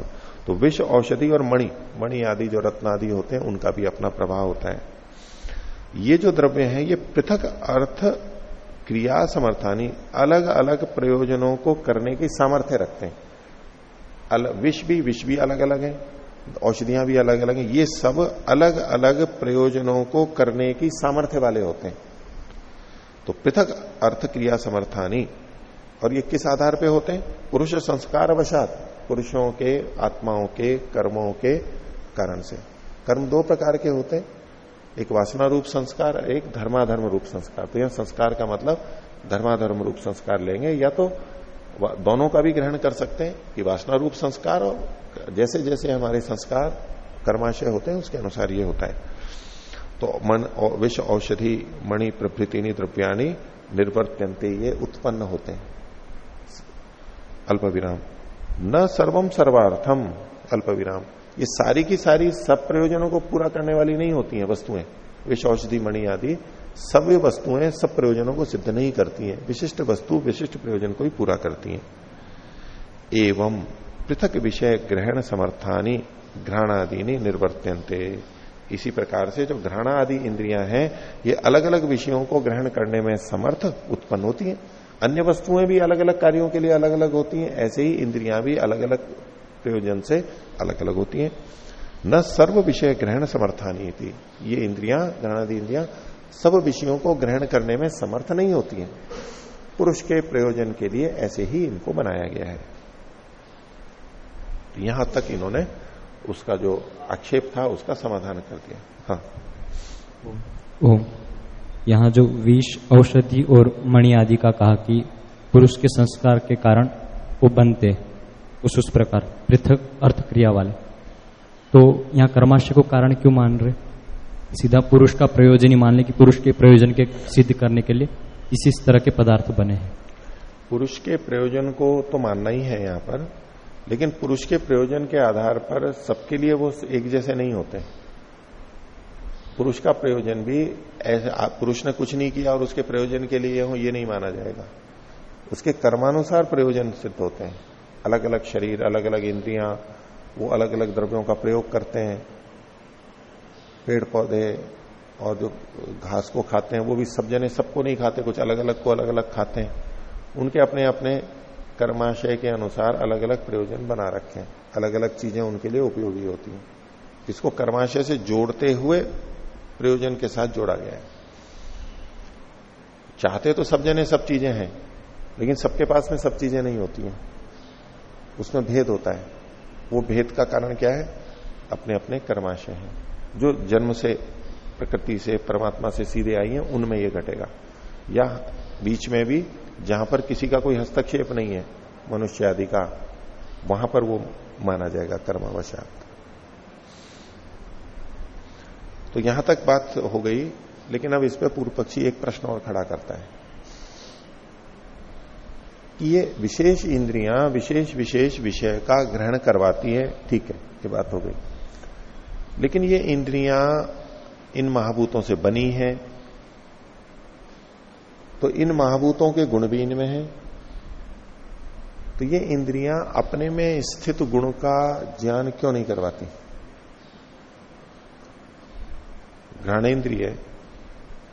Speaker 1: तो विष, औषधि और मणि मणि आदि जो रत्न आदि होते हैं, उनका भी अपना प्रभाव होता है। ये जो द्रव्य है, ये पृथक अर्थ क्रिया समर्थानी अलग अलग प्रयोजनों को करने की सामर्थ्य रखते हैं। अलग विष भी विष भी अलग अलग है, औषधियाँ भी अलग अलग हैं, ये सब अलग अलग प्रयोजनों को करने की सामर्थ्य वाले होते हैं। तो पृथक अर्थ क्रिया समर्थानी, और ये किस आधार पे होते हैं? पुरुष संस्कार वशात, पुरुषों के, आत्माओं के, कर्मों के कारण से। कर्म दो प्रकार के होते हैं एक वासना रूप संस्कार, एक धर्माधर्म रूप संस्कार। तो यह संस्कार का मतलब धर्माधर्म रूप संस्कार लेंगे, या तो दोनों का भी ग्रहण कर सकते हैं, कि वासना रूप संस्कार और जैसे जैसे हमारे संस्कार कर्माशय होते हैं, उसके अनुसार ये होता है। तो मन विश्व औषधि, मणि प्रभृति द्रव्याणी निर्वर्त्यंते ये उत्पन्न होते हैं। अल्प विराम न सर्वम सर्वार्थम अल्प विराम ये सारी की सारी सब प्रयोजनों को पूरा करने वाली नहीं होती हैं वस्तुएँ। विष औषधि, मणि आदि, सब वस्तुएँ, सब प्रयोजनों को सिद्ध नहीं करती हैं। विशिष्ट वस्तु, विशिष्ट प्रयोजन को ही पूरा करती हैं। एवं पृथक विषय ग्रहण समर्थानी घ्राणादि निर्वर्त्यंते इसी प्रकार से जो घ्राणा आदि इंद्रियाँ हैं, ये अलग अलग विषयों को ग्रहण करने में समर्थ उत्पन्न होती हैं। अन्य वस्तुएँ भी अलग अलग कार्यों के लिए अलग अलग होती हैं। ऐसे ही इंद्रियाँ भी अलग अलग प्रयोजन से अलग अलग होती हैं। न सर्व विषय ग्रहण समर्थानी थी। ये इंद्रियाँ ग्रहणादि इंद्रियाँ सब विषयों को ग्रहण करने में समर्थ नहीं होती हैं। पुरुष के प्रयोजन के लिए ऐसे ही इनको बनाया गया है। तो यहाँ तक इन्होंने उसका जो आक्षेप था, उसका समाधान कर दिया। हाँ।
Speaker 2: यहाँ जो विष, औषधि और मणि आदि का कहा कि पुरुष के संस्कार के कारण वो बनते, उस उस प्रकार। पृथक अर्थ क्रिया वाले। तो यहाँ कर्माशय को कारण क्यों मान रहे? सीधा पुरुष का प्रयोजन ही मान ले कि पुरुष के प्रयोजन के सिद्ध करने के लिए इसी तरह के पदार्थ बने हैं।
Speaker 1: पुरुष के प्रयोजन को तो मानना ही है यहाँ पर, लेकिन पुरुष के प्रयोजन के आधार पर सबके लिए वो एक जैसे नहीं होते। पुरुष का प्रयोजन भी ऐसे पुरुष ने कुछ नहीं किया और उसके प्रयोजन के लिए हो, ये नहीं माना जाएगा। उसके कर्मानुसार प्रयोजन सिद्ध होते हैं। अलग अलग शरीर अलग अलग इंद्रियाँ, वो अलग अलग द्रव्यों का प्रयोग करते हैं। पेड़ पौधे और जो घास को खाते हैं, वो भी सब जने सबको नहीं खाते, कुछ अलग अलग को अलग अलग खाते हैं। उनके अपने अपने कर्माशय के अनुसार अलग अलग प्रयोजन बना रखे हैं। अलग अलग चीज़ें उनके लिए उपयोगी होती हैं। इसको कर्माशय से जोड़ते हुए प्रयोजन के साथ जोड़ा गया है। चाहते तो सब जने सब चीज़ें हैं, लेकिन सबके पास में सब चीज़ें नहीं होती हैं। उसमें भेद होता है। वो भेद का कारण क्या है? अपने अपने कर्माशय है। जो जन्म से, प्रकृति से, परमात्मा से सीधे आई है, उनमें ये घटेगा। या बीच में भी जहाँ पर किसी का कोई हस्तक्षेप नहीं है, मनुष्य आदि का, वहाँ पर वो माना जाएगा कर्मावशात। तो यहाँ तक बात हो गई, लेकिन अब इस पर पूर्व पक्षी एक प्रश्न और खड़ा करता है। कि ये विशेष इंद्रियाँ, विशेष विशेष विषय का ग्रहण करवाती है, ठीक है, ये बात हो गई। लेकिन ये इंद्रियाँ इन महाभूतों से बनी है तो इन महाभूतों के गुण भी इनमें है। तो ये इंद्रियाँ अपने में स्थित गुण का ज्ञान क्यों नहीं करवाती? घ्राणेन्द्रिय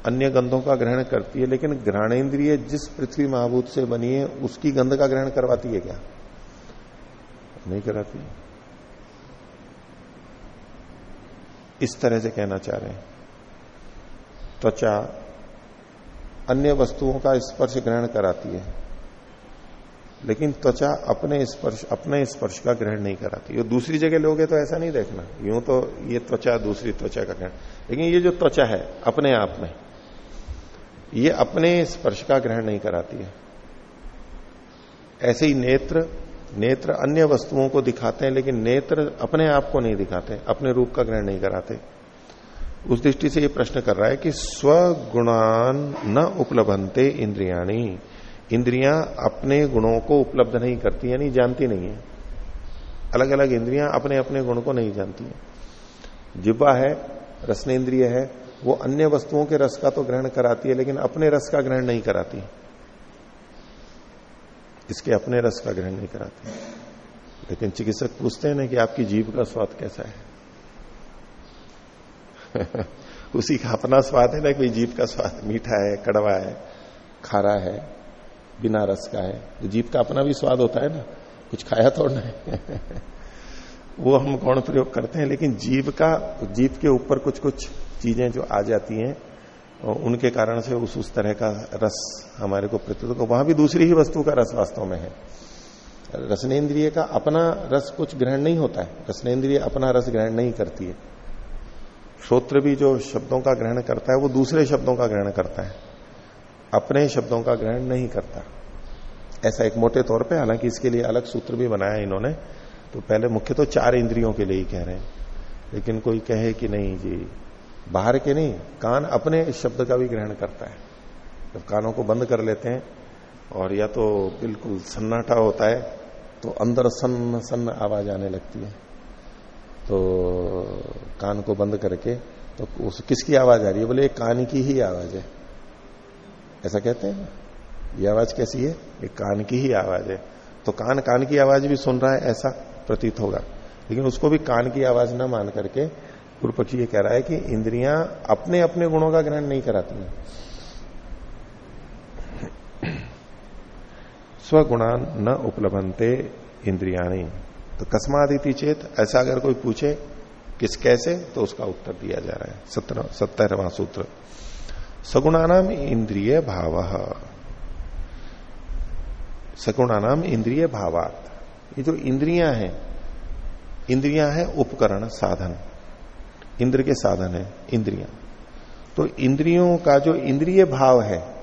Speaker 1: अन्य गंधों का ग्रहण करती है, लेकिन घ्राणेन्द्रिय जिस पृथ्वी महाभूत से बनी है, उसकी गंध का ग्रहण करवाती है क्या? नहीं कराती इस तरह से कहना चाह रहे हैं। त्वचा अन्य वस्तुओं का स्पर्श ग्रहण कराती है, लेकिन त्वचा अपने स्पर्श अपने स्पर्श का ग्रहण नहीं कराती। ये दूसरी जगह लोगे तो ऐसा नहीं देखना। यूँ तो ये त्वचा दूसरी त्वचा का ग्रहण। लेकिन ये जो त्वचा है, अपने आप में ये अपने स्पर्श का ग्रहण नहीं कराती है। ऐसे ही नेत्र नेत्र अन्य वस्तुओं को दिखाते हैं, लेकिन नेत्र अपने आप को नहीं दिखाते, अपने रूप का ग्रहण नहीं कराते। उस दृष्टि से ये प्रश्न कर रहा है कि स्वगुणान न उपलब्धते इंद्रियाणी। इंद्रियाँ अपने गुणों को उपलब्ध नहीं करती, यानी जानती नहीं है। अलग अलग इंद्रियाँ अपने अपने गुण को नहीं जानती है। जिब्बा है, रसनेन्द्रिय है वो अन्य वस्तुओं के रस का तो ग्रहण कराती है, लेकिन अपने रस का ग्रहण नहीं कराती। इसके अपने रस का ग्रहण नहीं कराती। लेकिन चिकित्सक पूछते हैं ना कि आपकी जीव का स्वाद कैसा है? [LAUGHS] उसी का अपना स्वाद है ना कोई जीप का स्वाद मीठा है, कड़वा है, खारा है, बिना रस का है। तो जीप का अपना भी स्वाद होता है ना, कुछ खाया थोड़ा है। [LAUGHS] वो हम कौन प्रयोग करते हैं, लेकिन जीव का जीव के ऊपर कुछ कुछ चीज़ें जो आ जाती हैं उनके कारण से उस उस तरह का रस हमारे को प्रतीत को वहाँ भी दूसरी ही वस्तु का रस वास्तव में है। रसनेन्द्रिय का अपना रस कुछ ग्रहण नहीं होता है। रसनेन्द्रिय अपना रस ग्रहण नहीं करती है। श्रोत्र भी जो शब्दों का ग्रहण करता है, वो दूसरे शब्दों का ग्रहण करता है। अपने शब्दों का ग्रहण नहीं करता। ऐसा एक मोटे तौर पे, हालाँकि इसके लिए अलग सूत्र भी बनाया इन्होंने तो पहले मुख्य तो चार इंद्रियों के लिए ही कह रहे हैं। लेकिन कोई कहे कि नहीं जी बाहर के नहीं, कान अपने इस शब्द का भी ग्रहण करता है। जब कानों को बंद कर लेते हैं, और या तो बिल्कुल सन्नाटा होता है तो अंदर सन्न सन्न आवाज़ आने लगती है। तो कान को बंद करके तो उस, किसकी आवाज़ आ रही है? बोले कान की ही आवाज़ है। ऐसा कहते हैं? ये आवाज़ कैसी है? ये कान की ही आवाज़ है। तो कान कान की आवाज़ भी सुन रहा है, ऐसा प्रतीत होगा। लेकिन उसको भी कान की आवाज़ ना मान करके पूर्व पक्षी ये कह रहा है कि इंद्रियाँ अपने अपने गुणों का ग्रहण नहीं कराती हैं। स्वगुणान न उपलब्धते इंद्रियाणी। तो कस्मादिति चेत ऐसा अगर कोई पूछे, किस कैसे तो उसका उत्तर दिया जा रहा है। सत्तरवा सूत्र। सगुणानाम इंद्रिय भाव। सगुणानाम इंद्रिय भावात। ये जो इंद्रियाँ हैं इंद्रियाँ हैं उपकरण, साधन। इंद्र के साधन है, इंद्रियाँ। तो इंद्रियों का जो इंद्रिय भाव है,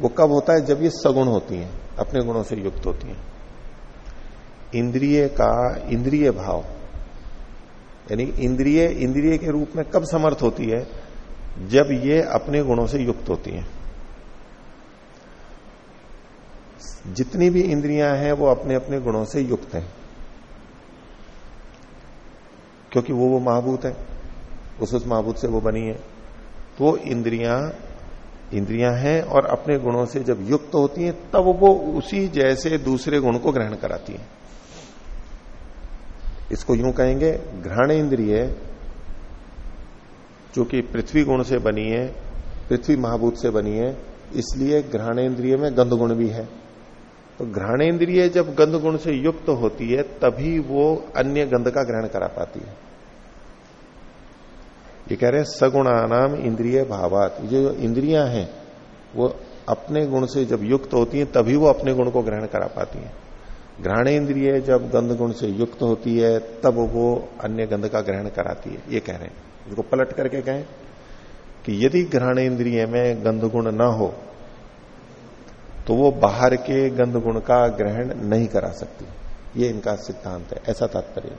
Speaker 1: वो कब होता है? जब ये सगुण होती हैं, अपने गुणों से युक्त होती हैं। इंद्रिय का इंद्रिय भाव, यानी इंद्रिय इंद्रिय के रूप में कब समर्थ होती है? जब ये अपने गुणों से युक्त होती हैं। जितनी भी इंद्रियाँ हैं, वो अपने अपने गुणों से युक्त हैं। क्योंकि वो वो महाभूत है। उस उस महाभूत से वो बनी है। तो इंद्रियाँ इंद्रियाँ हैं और अपने गुणों से जब युक्त तो होती हैं, तब वो उसी जैसे दूसरे गुण को ग्रहण कराती हैं। इसको यूँ कहेंगे घ्राण इंद्रिय जो कि पृथ्वी गुण से बनी है, पृथ्वी महाभूत से बनी है, इसलिए घ्राणेन्द्रिय में गंध गुण भी है। तो घ्राणेन्द्रिय जब गंध गुण से युक्त तो होती है, तभी वो अन्य गंध का ग्रहण करा पाती है। ये कह रहे हैं, सगुणानाम इंद्रिय भावात। ये जो इंद्रियाँ हैं, वो अपने गुण से जब युक्त होती हैं, तभी वो अपने गुण को ग्रहण करा पाती हैं। ग्रहण इंद्रिय जब गंध गुण से युक्त होती है, तब वो अन्य गंध का ग्रहण कराती है। ये कह रहे हैं। इसको पलट करके कहें कि यदि ग्रहण इंद्रिय में गंध गुण न हो तो वो बाहर के गंध गुण का ग्रहण नहीं करा सकती। ये इनका सिद्धांत है। ऐसा तात्पर्य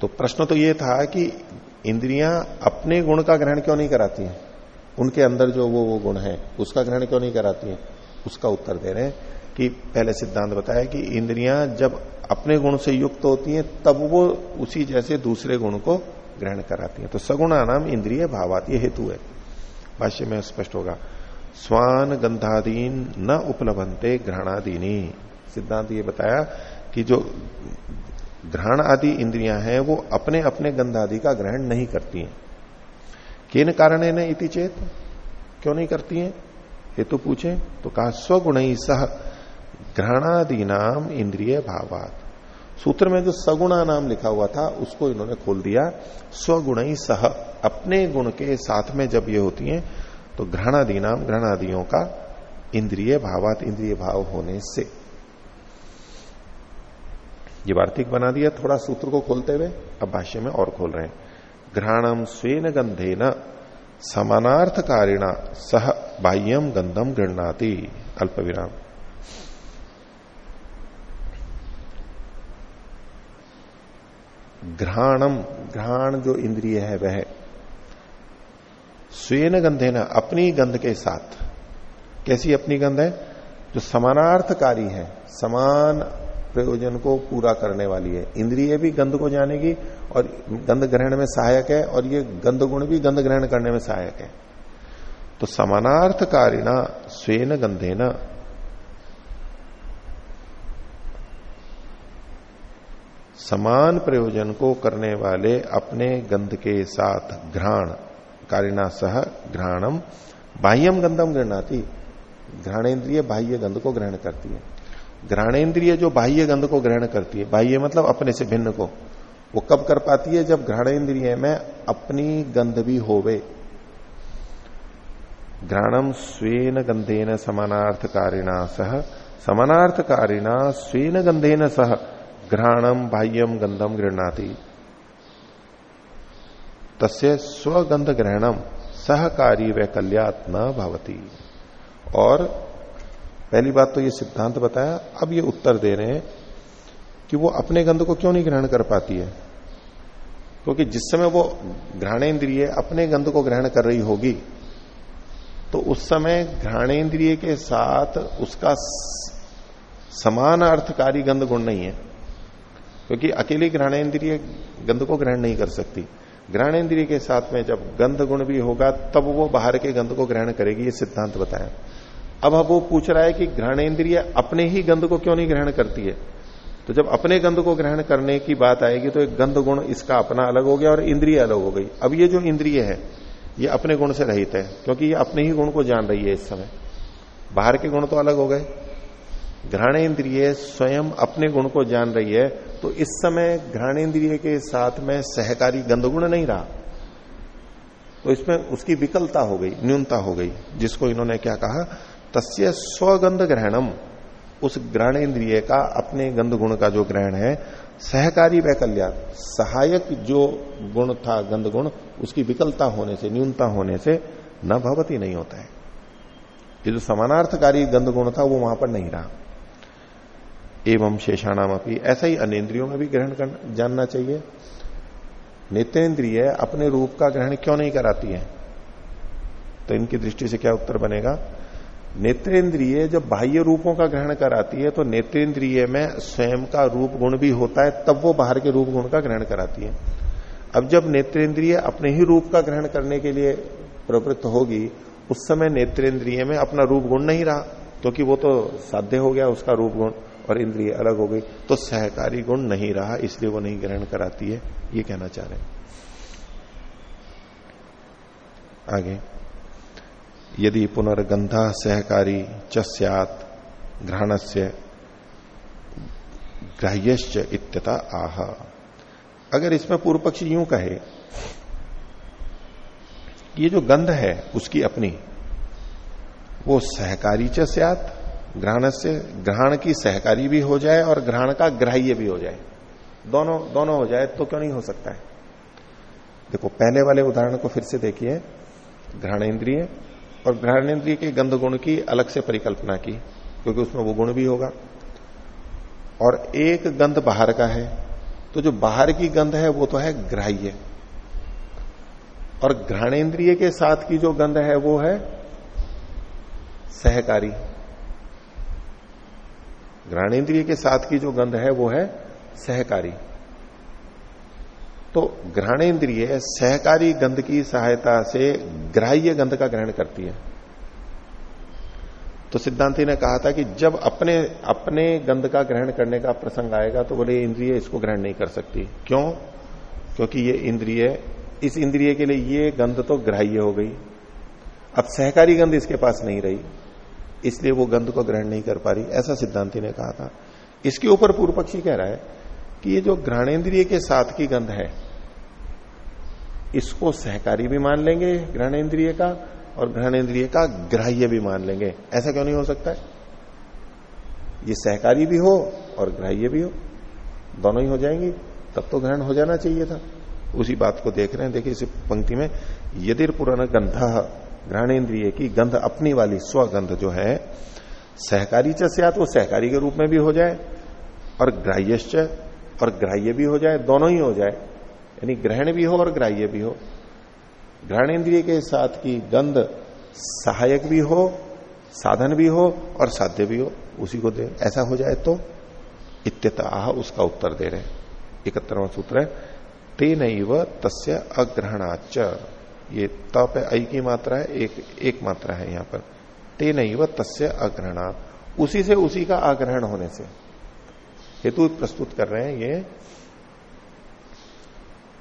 Speaker 1: तो प्रश्न तो ये था कि इंद्रियाँ अपने गुण का ग्रहण क्यों नहीं कराती हैं? उनके अंदर जो वो वो गुण है, उसका ग्रहण क्यों नहीं कराती हैं? उसका उत्तर दे रहे हैं कि पहले सिद्धांत बताया कि इंद्रियाँ जब अपने गुण से युक्त होती हैं, तब वो उसी जैसे दूसरे गुण को ग्रहण कराती हैं। तो सगुणा नाम इंद्रिय भावात ये हेतु है। भाष्य में स्पष्ट होगा, स्वान गंधादीन न उपलब्धते ग्रहणादीनी सिद्धांत ये बताया कि जो ग्रहण आदि इंद्रियाँ हैं, वो अपने अपने गंधादि का ग्रहण नहीं करती हैं। किन कारण है इति चेत? क्यों नहीं करती हैं? ये तो पूछे तो कहा, स्वगुण ही सह ग्रहणादि नाम इंद्रिय भावात। सूत्र में जो सगुणा नाम लिखा हुआ था, उसको इन्होंने खोल दिया, स्वगुण ही सह, अपने गुण के साथ में जब ये होती हैं तो ग्रहणादि नाम ग्रहणादियों का इंद्रिय भावात, इंद्रिय भाव होने से। ये वार्तिक बना दिया थोड़ा सूत्र को खोलते हुए। अब भाष्य में और खोल रहे हैं। घ्राणम स्वेन गंधे न समानार्थ कारिणा सह बाह्यम गंधम गृहणाति। अल्प विराम घ्राणम घ्राण जो इंद्रिय है, वह स्वेन गंधे न अपनी गंध के साथ। कैसी अपनी गंध है? जो समानार्थकारी है, समान प्रयोजन को पूरा करने वाली है। इंद्रिय भी गंध को जानेगी और गंध ग्रहण में सहायक है और ये गंध गुण भी गंध ग्रहण करने में सहायक है। तो समानार्थकारिणा स्वेन गंधे न समान प्रयोजन को करने वाले अपने गंध के साथ घ्राण, कारिणा सह घ्राणम, बाह्यम गंधम गृहणाती। घ्राणेन्द्रिय बाह्य गंध को ग्रहण करती है। घ्राणेन्द्रिय जो बाह्य गंध को ग्रहण करती है, बाह्य मतलब अपने से भिन्न को, वो कब कर पाती है? जब घ्राणेन्द्रिय में अपनी गंध भी होवे। घ्राणम स्वेन गंधेन समानार्थकारिणा सह। समानार्थकारिणा स्वेन गंधेन सह घ्राणम बाह्यम गंधम गृहणाती। तस्य स्वगंध ग्रहणम सहकारी वैकल्यात न भवती। और पहली बात तो ये सिद्धांत बताया, अब ये उत्तर दे रहे हैं कि वो अपने गंध को क्यों नहीं ग्रहण कर पाती है? क्योंकि जिस समय वो घ्राणेन्द्रिय अपने गंध को ग्रहण कर रही होगी तो उस समय घ्राणेन्द्रिय के साथ उसका समान अर्थकारी गंध गुण नहीं है। क्योंकि अकेली ग्रहणेन्द्रिय गंध को ग्रहण नहीं कर सकती। ग्रहणेन्द्रिय के साथ में जब गंध गुण भी होगा, तब वो बाहर के गंध को ग्रहण करेगी, ये सिद्धांत बताया। अब वो पूछ रहा है कि ग्रहणेन्द्रिय अपने ही गंध को क्यों नहीं ग्रहण करती है? तो जब अपने गंध को ग्रहण करने की बात आएगी तो एक गंध गुण इसका अपना अलग हो गया और इंद्रिय अलग हो गई। अब ये जो इंद्रिय है, ये अपने गुण से रहित है, क्योंकि ये अपने ही गुण को जान रही है इस समय। बाहर के गुण तो अलग हो गए। घ्राणेन्द्रिय स्वयं अपने गुण को जान रही है तो इस समय घ्राणेन्द्रिय के साथ में सहकारी गंधगुण नहीं रहा। तो इसमें उसकी विकलता हो गई, न्यूनता हो गई, जिसको इन्होंने क्या कहा? तस्य स्वगंध ग्रहणम उस ग्रहणेन्द्रिय का, अपने गंध गुण का जो ग्रहण है, सहकारी वैकल्या सहायक जो गुण था गंध गुण उसकी विकलता होने से, न्यूनता होने से न भवती नहीं होता है। ये जो समानार्थकारी गंध गुण था, वो वहाँ पर नहीं रहा। एवं शेषाणाम अपनी ऐसा ही अनेन्द्रियों में भी ग्रहण जानना चाहिए। नेत्रेंद्रिय अपने रूप का ग्रहण क्यों नहीं कराती है? तो इनकी दृष्टि से क्या उत्तर बनेगा? नेत्रेंद्रिय जब बाह्य रूपों का ग्रहण कराती है तो नेत्रेंद्रिय में स्वयं का रूप गुण भी होता है, तब वो बाहर के रूप गुण का ग्रहण कराती है। अब जब नेत्रेंद्रिय अपने ही रूप का ग्रहण करने के लिए प्रवृत्त होगी, उस समय नेत्रेंद्रिय में अपना रूप गुण नहीं रहा, क्योंकि वो तो साध्य हो गया उसका रूप गुण और इंद्रिय अलग हो गई तो सहकारी गुण नहीं रहा, इसलिए वो नहीं ग्रहण कराती है, ये कहना चाह रहे हैं। आगे। यदि पुनर्गंधा सहकारी चस्यात से ग्राह्यश्च इत्यता आह। अगर इसमें पूर्व पक्षी यूँ कहे, ये जो गंध है उसकी अपनी, वो सहकारी चस्यात ग्रहण से ग्रहण की सहकारी भी हो जाए और ग्रहण का ग्राह्य भी हो जाए। दोनों दोनों हो जाए तो क्यों नहीं हो सकता है? देखो, पहले वाले उदाहरण को फिर से देखिए। ग्रहण इंद्रिय और ग्रहणेन्द्रिय के गंध गुण की अलग से परिकल्पना की, क्योंकि उसमें वो गुण भी होगा। और एक गंध बाहर का है तो जो बाहर की गंध है, वो तो है ग्राह्य। और घ्राणेन्द्रिय के साथ की जो गंध है, वो है सहकारी। घ्राणेन्द्रिय के साथ की जो गंध है, वो है सहकारी। तो घ्राणेन्द्रिय सहकारी गंध की सहायता से ग्राह्य गंध का ग्रहण करती है। तो सिद्धांति ने कहा था कि जब अपने अपने गंध का ग्रहण करने का प्रसंग आएगा तो बोले, इंद्रिय इसको ग्रहण नहीं कर सकती। क्यों? क्योंकि ये इंद्रिय, इस इंद्रिय के लिए ये गंध तो ग्राह्य हो गई। अब सहकारी गंध इसके पास नहीं रही, इसलिए वो गंध को ग्रहण नहीं कर पा रही, ऐसा सिद्धांति ने कहा था। इसके ऊपर पूर्व पक्षी कह रहा है कि ये जो घ्राणेन्द्रिय के साथ की गंध है, इसको सहकारी भी मान लेंगे ग्रहणेन्द्रिय का, और ग्रहणेन्द्रिय का ग्राह्य भी मान लेंगे। ऐसा क्यों नहीं हो सकता है? ये सहकारी भी हो और ग्राह्य भी हो। दोनों ही हो जाएँगी, तब तो ग्रहण हो जाना चाहिए था। उसी बात को देख रहे हैं, देखिए इस पंक्ति में, यदि पुराना गंध ग्रहणेन्द्रिय की गंध अपनी वाली स्वगंध जो है, सहकारी चस्यात वो सहकारी के रूप में भी हो जाए, और ग्राह्यश्च और ग्राह्य भी हो जाए, दोनों ही हो जाए, यानी ग्रहण भी हो और ग्राह्य भी हो। ग्रहण इंद्रिय के साथ की गंध सहायक भी हो, साधन भी हो और साध्य भी हो, उसी को दे, ऐसा हो जाए तो इत्यतः उसका उत्तर दे रहे इकहत्तरवा सूत्र है तेन तस्य अग्रहणाच ये त पे आई की मात्रा है, एक एक मात्रा है यहाँ पर। तेन तस्य अग्रहणात। उसी से उसी का आग्रहण होने से। हेतु प्रस्तुत कर रहे हैं ये।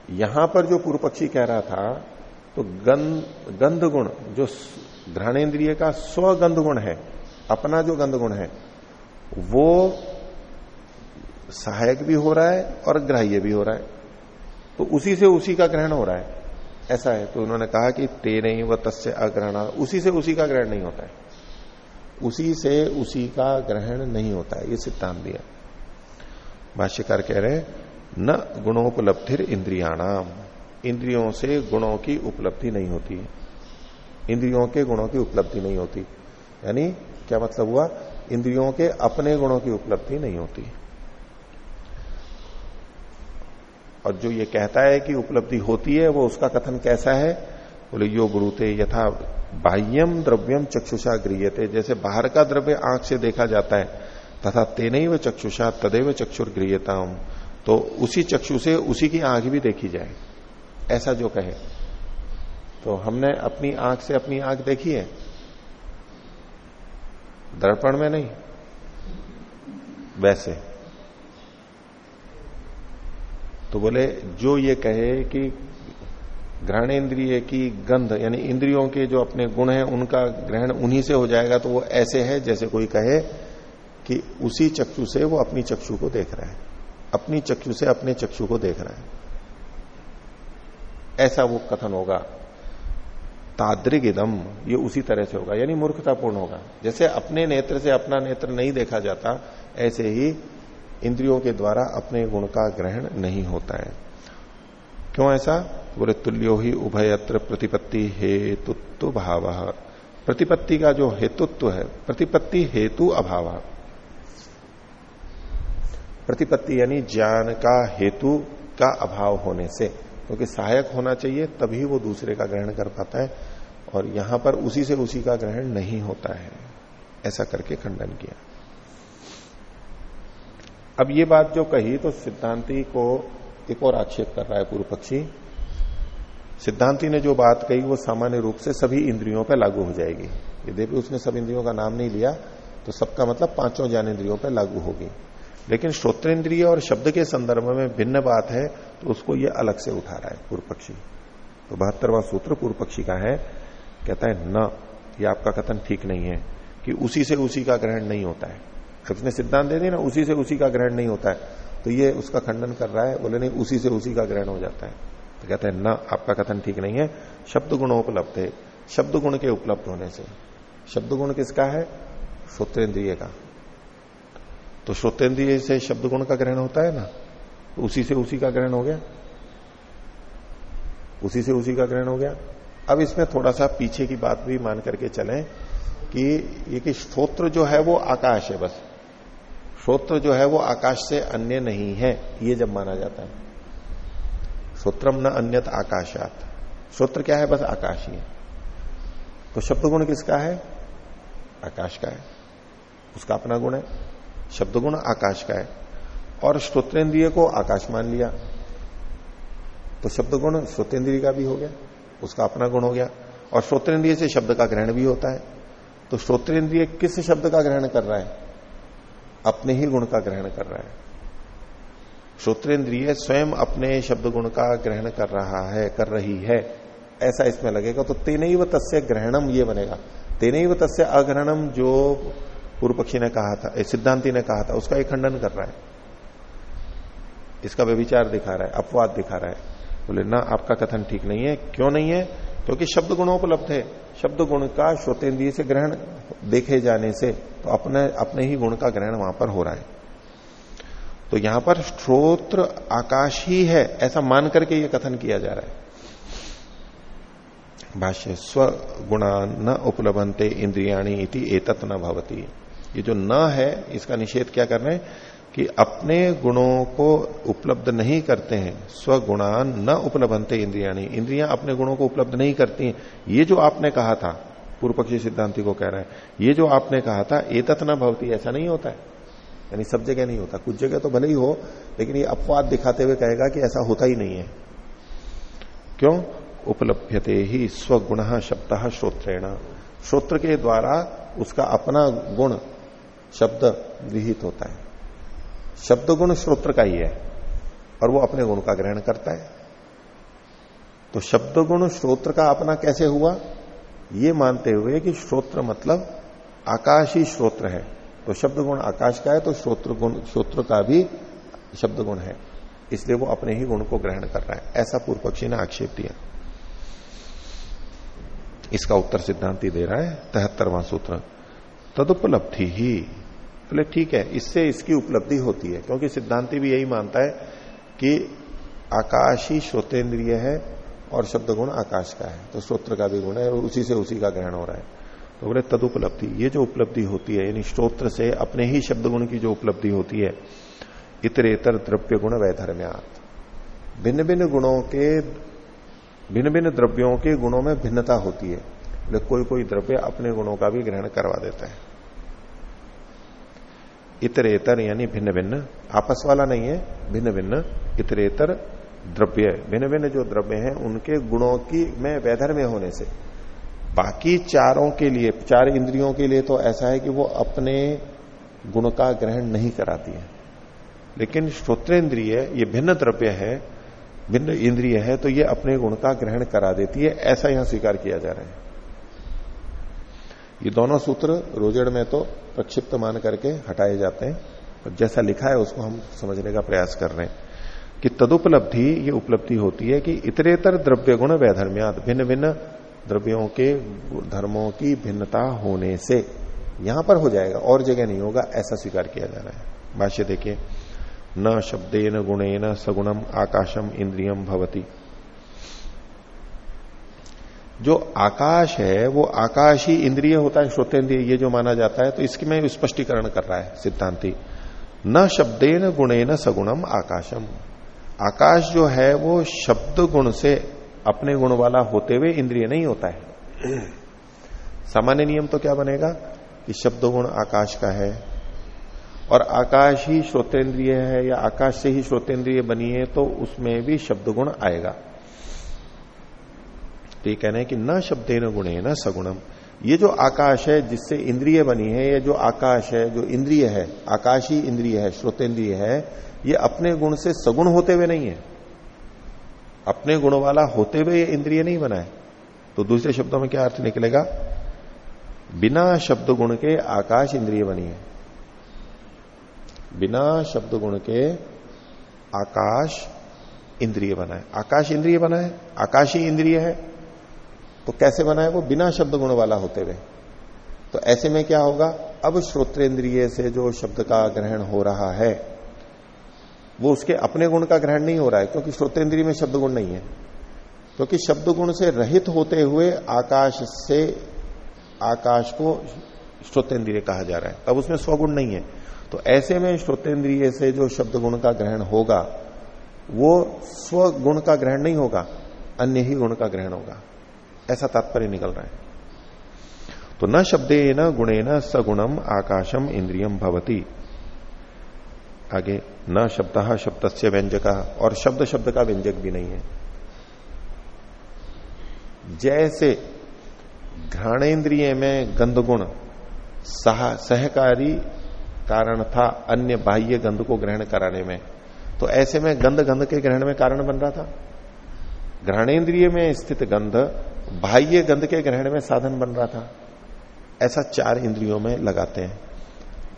Speaker 1: यहाँ पर जो पूर्व पक्षी कह रहा था तो गंध गुण जो घ्राणेन्द्रिय का स्वगंध गुण है, अपना जो गंध गुण है, वो सहायक भी हो रहा है और ग्राह्य भी हो रहा है। तो उसी से उसी का ग्रहण हो रहा है। ऐसा है। तो उन्होंने कहा कि तेरे व तस्य अग्रहण, उसी से उसी का ग्रहण नहीं होता है। उसी से उसी का ग्रहण नहीं होता है, ये सिद्धांत दिया। भाष्यकार कह रहे हैं, न गुणोपलब्धिर इंद्रियाणाम। इंद्रियों से गुणों की उपलब्धि नहीं होती। इंद्रियों के गुणों की उपलब्धि नहीं होती। यानी क्या मतलब हुआ? इंद्रियों के अपने गुणों की उपलब्धि नहीं होती। और जो ये कहता है कि उपलब्धि होती है, वो उसका कथन कैसा है? बोले, यो गुरुते यथा बाह्यम द्रव्यम चक्षुषा गृहते जैसे बाहर का द्रव्य आँख से देखा जाता है तथा तेन व चक्षुषा तदेव चक्षुर गृहता तो उसी चक्षु से उसी की आँख भी देखी जाए। ऐसा जो कहे। तो हमने अपनी आँख से अपनी आँख देखी है? दर्पण में नहीं। वैसे। तो बोले, जो ये कहे कि ग्रहण इंद्रिय की गंध, यानी इंद्रियों के जो अपने गुण हैं, उनका ग्रहण उन्हीं से हो जाएगा तो वो ऐसे है जैसे कोई कहे कि उसी चक्षु से वो अपनी चक्षु को देख रहा है। अपनी चक्षु से अपने चक्षु को देख रहा है। ऐसा वो कथन होगा। ताद्रिक इदम, ये उसी तरह से होगा। यानी मूर्खतापूर्ण होगा। जैसे अपने नेत्र से अपना नेत्र नहीं देखा जाता, ऐसे ही इंद्रियों के द्वारा अपने गुण का ग्रहण नहीं होता है। क्यों ऐसा? बोले तुल्यो ही उभयत्र प्रतिपत्ति हेतुत्व भाव। प्रतिपत्ति का जो हेतुत्व है, प्रतिपत्ति हेतु अभाव। प्रतिपत्ति यानी ज्ञान का हेतु का अभाव होने से, क्योंकि तो सहायक होना चाहिए, तभी वो दूसरे का ग्रहण कर पाता है, और यहाँ पर उसी से उसी का ग्रहण नहीं होता है। ऐसा करके खंडन किया। अब ये बात जो कही तो सिद्धांति को एक और आक्षेप कर रहा है पूर्व पक्षी। सिद्धांति ने जो बात कही, वो सामान्य रूप से सभी इंद्रियों पर लागू हो जाएगी। यद्यपि उसने सब इंद्रियों का नाम नहीं लिया तो सबका मतलब पाँचों ज्ञान इंद्रियों पर लागू होगी। लेकिन श्रोतेंद्रिय और शब्द के संदर्भ में भिन्न बात है तो उसको ये अलग से उठा रहा है पूर्व पक्षी तो बहत्तरवा सूत्र पूर्व पक्षी का है, कहता है, न ये आपका कथन ठीक नहीं है कि उसी से उसी का ग्रहण नहीं होता है। उसने सिद्धांत दे दिया ना, उसी से उसी का ग्रहण नहीं होता है। तो ये उसका खंडन कर रहा है, बोले नहीं, उसी से उसी का ग्रहण हो जाता है। तो कहते हैं, न आपका कथन ठीक नहीं है। शब्द गुण उपलब्ध है। शब्द गुण के उपलब्ध होने से। शब्द गुण किसका है? श्रोतेन्द्रिय का। तो श्रोतेन्द्रिय से शब्द गुण का ग्रहण होता है ना? तो उसी से उसी का ग्रहण हो गया। उसी से उसी का ग्रहण हो गया। अब इसमें थोड़ा सा पीछे की बात भी मान करके चलें कि ये कि स्त्रोत्र जो है वो आकाश है बस। श्रोत्र जो है वो आकाश से अन्य नहीं है, ये जब माना जाता है। श्रोत्रम न अन्यत आकाशात। श्रोत्र क्या है? बस आकाश ही है। तो शब्द गुण किसका है? आकाश का है। उसका अपना गुण है। शब्द गुण आकाश का है। और श्रोतेंद्रिय को आकाश मान लिया। तो शब्द गुण श्रोतेंद्रिय का भी हो गया, उसका अपना गुण हो गया। और श्रोतेंद्रिय से शब्द का ग्रहण भी होता है। तो श्रोतेन्द्रिय किस शब्द का ग्रहण कर रहा है? अपने ही गुण का ग्रहण कर रहा है। श्रोतेंद्रिय स्वयं अपने शब्द गुण का ग्रहण कर रहा है, कर रही है। ऐसा इसमें लगेगा तो तेन व तस्य ग्रहणम ये बनेगा। तेन व तस्य अग्रहणम जो पूर्व पक्षी ने कहा था सिद्धांति ने कहा था, उसका एक खंडन कर रहा है। इसका व्यविचार दिखा रहा है, अपवाद दिखा रहा है। बोले, ना, आपका कथन ठीक नहीं है। क्यों नहीं है? क्योंकि तो शब्द गुणोपलब्ध है। शब्द गुण का श्रोतेन्द्रिय से ग्रहण देखे जाने से तो अपने अपने ही गुण का ग्रहण वहाँ पर हो रहा है। तो यहाँ पर श्रोत्र आकाश ही है, ऐसा मान करके ये कथन किया जा रहा है। भाष्य, स्व गुणा न उपलब्धते इंद्रियाणी इति एतत् न भवती। ये जो न है, इसका निषेध क्या कर रहे हैं? कि अपने गुणों को उपलब्ध नहीं करते हैं स्वगुणान न उपलब्धते इंद्रियाणी। इंद्रियाँ अपने गुणों को उपलब्ध नहीं करती हैं। ये जो आपने कहा था पूर्व पक्षी सिद्धांति को कह रहा है, ये जो आपने कहा था, एतत न भवती, ऐसा नहीं होता है। यानी सब जगह नहीं होता। कुछ जगह तो भले ही हो, लेकिन ये अपवाद दिखाते हुए कहेगा कि ऐसा होता ही नहीं है। क्यों? उपलब्धते ही स्वगुण शब्द श्रोत्रेण। श्रोत्र के द्वारा उसका अपना गुण शब्द विहित होता है। शब्द गुण श्रोत्र का ही है, और वो अपने गुण का ग्रहण करता है। तो शब्द गुण श्रोत्र का अपना कैसे हुआ? ये मानते हुए कि श्रोत्र मतलब आकाश ही श्रोत्र है। तो शब्द गुण आकाश का है तो श्रोत्र गुण श्रोत्र का भी शब्द गुण है। इसलिए वो अपने ही गुण को ग्रहण कर रहा है। ऐसा पूर्व पक्षी ने आक्षेप दिया। इसका उत्तर सिद्धांति दे रहा है, तिहत्तरवां सूत्र। तदुपलब्धि ही बोले, ठीक है, इससे इसकी उपलब्धि होती है। क्योंकि सिद्धांति भी यही मानता है कि आकाश ही श्रोतेन्द्रिय है और शब्द गुण आकाश का है। तो श्रोत्र का भी गुण है और उसी से उसी का ग्रहण हो रहा है। तो बोले, तदुपलब्धि, ये जो उपलब्धि होती है, यानी स्त्रोत्र से अपने ही शब्द गुण की जो उपलब्धि होती है, इतरेतर द्रव्य गुण वैधर्म्यात। भिन्न भिन्न गुणों के भिन्न भिन्न द्रव्यों के गुणों में भिन्नता होती है। बोले कोई कोई द्रव्य अपने गुणों का भी ग्रहण करवा देता है। इतरेतर यानी भिन्न भिन्न आपस वाला नहीं है भिन्न भिन्न इतरेतर द्रव्य। भिन्न भिन्न जो द्रव्य हैं, उनके गुणों की में वैधर में होने से। बाकी चारों के लिए, चार इंद्रियों के लिए तो ऐसा है कि वो अपने गुण का ग्रहण नहीं कराती है। लेकिन श्रोत्रेंद्रिय, ये भिन्न द्रव्य है, भिन्न इंद्रिय है तो ये अपने गुण का ग्रहण करा देती है, ऐसा यहाँ स्वीकार किया जा रहा है। ये दोनों सूत्र रोजड़ में तो प्रक्षिप्त मान करके हटाए जाते हैं। और जैसा लिखा है उसको हम समझने का प्रयास कर रहे हैं कि तदुपलब्धि, ये उपलब्धि होती है कि इतरेतर द्रव्य गुण वैधर्म्यात भिन्न भिन्न द्रव्यों के धर्मों की भिन्नता होने से यहाँ पर हो जाएगा, और जगह नहीं होगा, ऐसा स्वीकार किया जा रहा है। भाष्य देखिए, न शब्देन गुणेन सगुणम आकाशम इंद्रियम भवती। जो आकाश है, वो आकाश ही इंद्रिय होता है श्रोतेन्द्रिय ये जो माना जाता है तो इसकी में स्पष्टीकरण कर रहा है, सिद्धांति। न शब्दे शब्देन गुणेन सगुणम आकाशम। आकाश जो है, वो शब्द गुण से अपने गुण वाला होते हुए इंद्रिय नहीं होता है। सामान्य नियम तो क्या बनेगा? कि शब्द गुण आकाश का है, और आकाश ही श्रोतेन्द्रिय है, या आकाश से ही श्रोतेन्द्रिय बनी है तो उसमें भी शब्द गुण आएगा। तो ये कहना है कि न शब्दे न गुणे, न सगुणम। ये जो आकाश है, जिससे इंद्रिय बनी है, ये जो आकाश है, जो इंद्रिय है, आकाशी इंद्रिय है श्रोतेन्द्रिय है, ये अपने गुण से सगुण होते हुए नहीं है। अपने गुण वाला होते हुए ये इंद्रिय नहीं बना है। तो दूसरे शब्दों में क्या अर्थ निकलेगा? बिना शब्द गुण के आकाश इंद्रिय बनी है। बिना शब्द गुण के आकाश इंद्रिय बना है। आकाश इंद्रिय बना है, आकाशी इंद्रिय है तो कैसे बना है वो बिना शब्द गुण वाला होते हुए। तो ऐसे में क्या होगा? अब श्रोत्रेंद्रिय से जो शब्द का ग्रहण हो रहा है, वो उसके अपने गुण का ग्रहण नहीं हो रहा है, क्योंकि श्रोतेंद्रिय में शब्द गुण नहीं है। क्योंकि शब्द गुण से रहित होते हुए आकाश से, आकाश को श्रोतेंद्रिय कहा जा रहा है। तब उसमें स्वगुण नहीं है। तो ऐसे में श्रोतेंद्रिय से जो शब्द गुण का ग्रहण होगा, वो स्वगुण का ग्रहण नहीं होगा, अन्य ही गुण का ग्रहण होगा। ऐसा तात्पर्य निकल रहा है। तो न शब्दे न गुणे न सगुणम आकाशम इंद्रियम भवती। आगे, न शब्द शब्द से व्यंजक, और शब्द शब्द का व्यंजक भी नहीं है। जैसे घ्राणेन्द्रिय में गंध गुण सहकारी कारण था अन्य बाह्य गंध को ग्रहण कराने में तो ऐसे में गंध गंध के ग्रहण में कारण बन रहा था। घ्राणेन्द्रिय में स्थित गंध बाह्य गंध के ग्रहण में साधन बन रहा था। ऐसा चार इंद्रियों में लगाते हैं।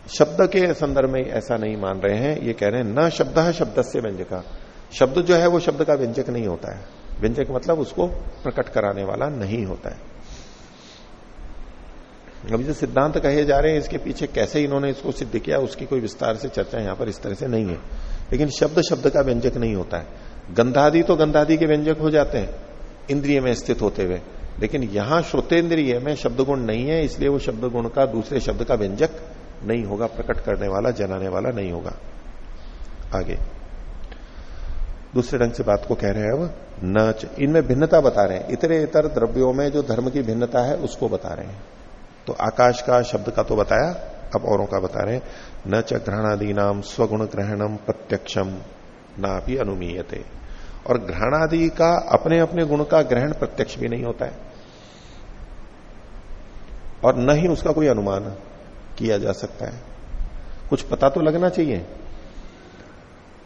Speaker 1: शब्द के संदर्भ में ऐसा नहीं मान रहे हैं। ये कह रहे हैं, न शब्द है शब्द से व्यंजक। शब्द जो है, वो शब्द का व्यंजक नहीं होता है। व्यंजक मतलब उसको प्रकट कराने वाला नहीं होता है। अभी जो सिद्धांत कहे जा रहे हैं, इसके पीछे कैसे इन्होंने इसको सिद्ध किया, उसकी कोई विस्तार से चर्चा यहाँ पर इस तरह से नहीं है। लेकिन शब्द शब्द का व्यंजक नहीं होता है। गंधादि तो गंधादि के व्यंजक हो जाते हैं। इंद्रिय में स्थित होते हुए। लेकिन यहाँ श्रोतेन्द्रिय में शब्द गुण नहीं है, इसलिए वो शब्द गुण का, दूसरे शब्द का व्यंजक नहीं होगा, प्रकट करने वाला जनाने वाला नहीं होगा। आगे। दूसरे ढंग से बात को कह रहे हैं अब न इनमें भिन्नता बता रहे हैं। इतरे इतर द्रव्यों में जो धर्म की भिन्नता है, उसको बता रहे हैं। तो आकाश का शब्द का तो बताया, अब औरों का बता रहे हैं। न च ग्रहणादि नाम स्वगुण ग्रहणम प्रत्यक्षम ना भी अनुमीयते। और ग्रहण आदि का अपने अपने गुण का ग्रहण प्रत्यक्ष भी नहीं होता है। और न ही उसका कोई अनुमान किया जा सकता है। कुछ पता तो लगना चाहिए।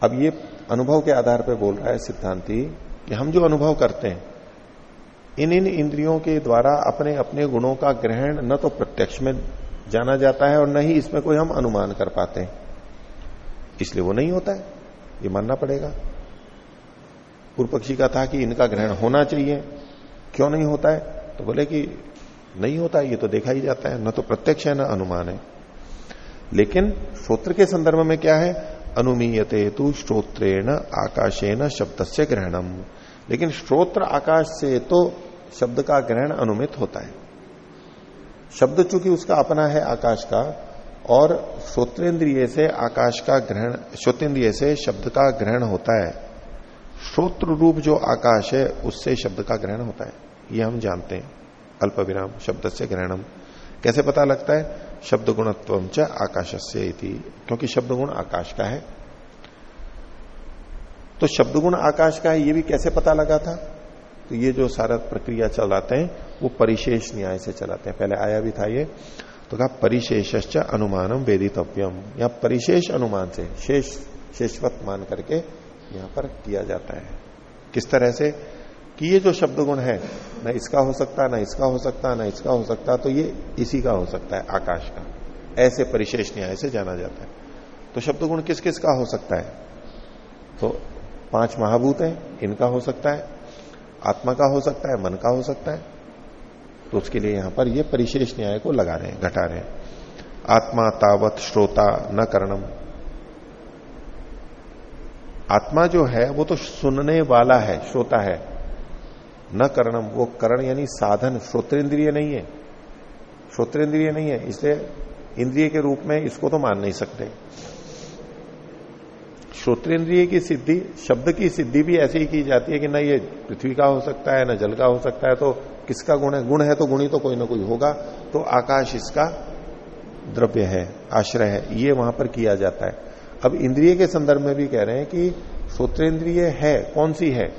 Speaker 1: अब ये अनुभव के आधार पर बोल रहा है सिद्धांति कि हम जो अनुभव करते हैं इन इन इंद्रियों के द्वारा अपने अपने गुणों का ग्रहण न तो प्रत्यक्ष में जाना जाता है और न ही इसमें कोई हम अनुमान कर पाते हैं। इसलिए वो नहीं होता है। ये मानना पड़ेगा। पूर्व पक्षी का था कि इनका ग्रहण होना चाहिए। क्यों नहीं होता है? तो बोले कि नहीं होता, ये तो देखा ही जाता है, न तो प्रत्यक्ष है, न अनुमान है। लेकिन श्रोत्र के संदर्भ में क्या है? अनुमीयते तु श्रोत्रेण आकाशेन शब्द से ग्रहणम। लेकिन श्रोत्र आकाश से तो शब्द का ग्रहण अनुमित होता है। शब्द चूँकि उसका अपना है आकाश का, और श्रोतेन्द्रिय से आकाश का ग्रहण श्रोतेन्द्रिय से शब्द का ग्रहण होता है। श्रोत्र रूप जो आकाश है, उससे शब्द का ग्रहण होता है। ये हम जानते हैं। अल्प विराम शब्द से ग्रहणम। कैसे पता लगता है? शब्द गुणत्व च आकाश से क्योंकि शब्द गुण आकाश का है। तो शब्द गुण आकाश का है, ये भी कैसे पता लगा था? तो ये जो सारा प्रक्रिया चलाते हैं, वो परिशेष न्याय से चलाते हैं। पहले आया भी था ये। तो कहा परिशेष अनुमानम वेदितव्यम। या परिशेष अनुमान से, शेष, शेषवत मान करके यहाँ पर किया जाता है। किस तरह से? कि ये जो शब्द गुण है, न इसका हो सकता, ना इसका हो सकता, ना इसका हो सकता तो ये इसी का हो सकता है, आकाश का। ऐसे परिशेष न्याय से जाना जाता है। तो शब्द गुण किस किस का हो सकता है? तो पाँच महाभूत हैं, इनका हो सकता है, आत्मा का हो सकता है, मन का हो सकता है। तो उसके लिए यहाँ पर ये परिशेष न्याय को लगा रहे हैं, घटा रहे हैं। आत्मा तावत श्रोता न करणम। आत्मा जो है, वो तो सुनने वाला है, श्रोता है। न करणम, वो करण यानी साधन, श्रोतेंद्रिय नहीं है। श्रोतेंद्रिय नहीं है, इसलिए इंद्रिय के रूप में इसको तो मान नहीं सकते। श्रोतेंद्रिय की सिद्धि, शब्द की सिद्धि भी ऐसे ही की जाती है कि ना ये पृथ्वी का हो सकता है, ना जल का हो सकता है तो किसका गुण है? गुण है तो गुणी तो कोई ना कोई होगा। तो आकाश इसका द्रव्य है, आश्रय है, ये वहाँ पर किया जाता है। अब इंद्रिय के संदर्भ में भी कह रहे हैं कि श्रोतेंद्रिय है, कौन सी है?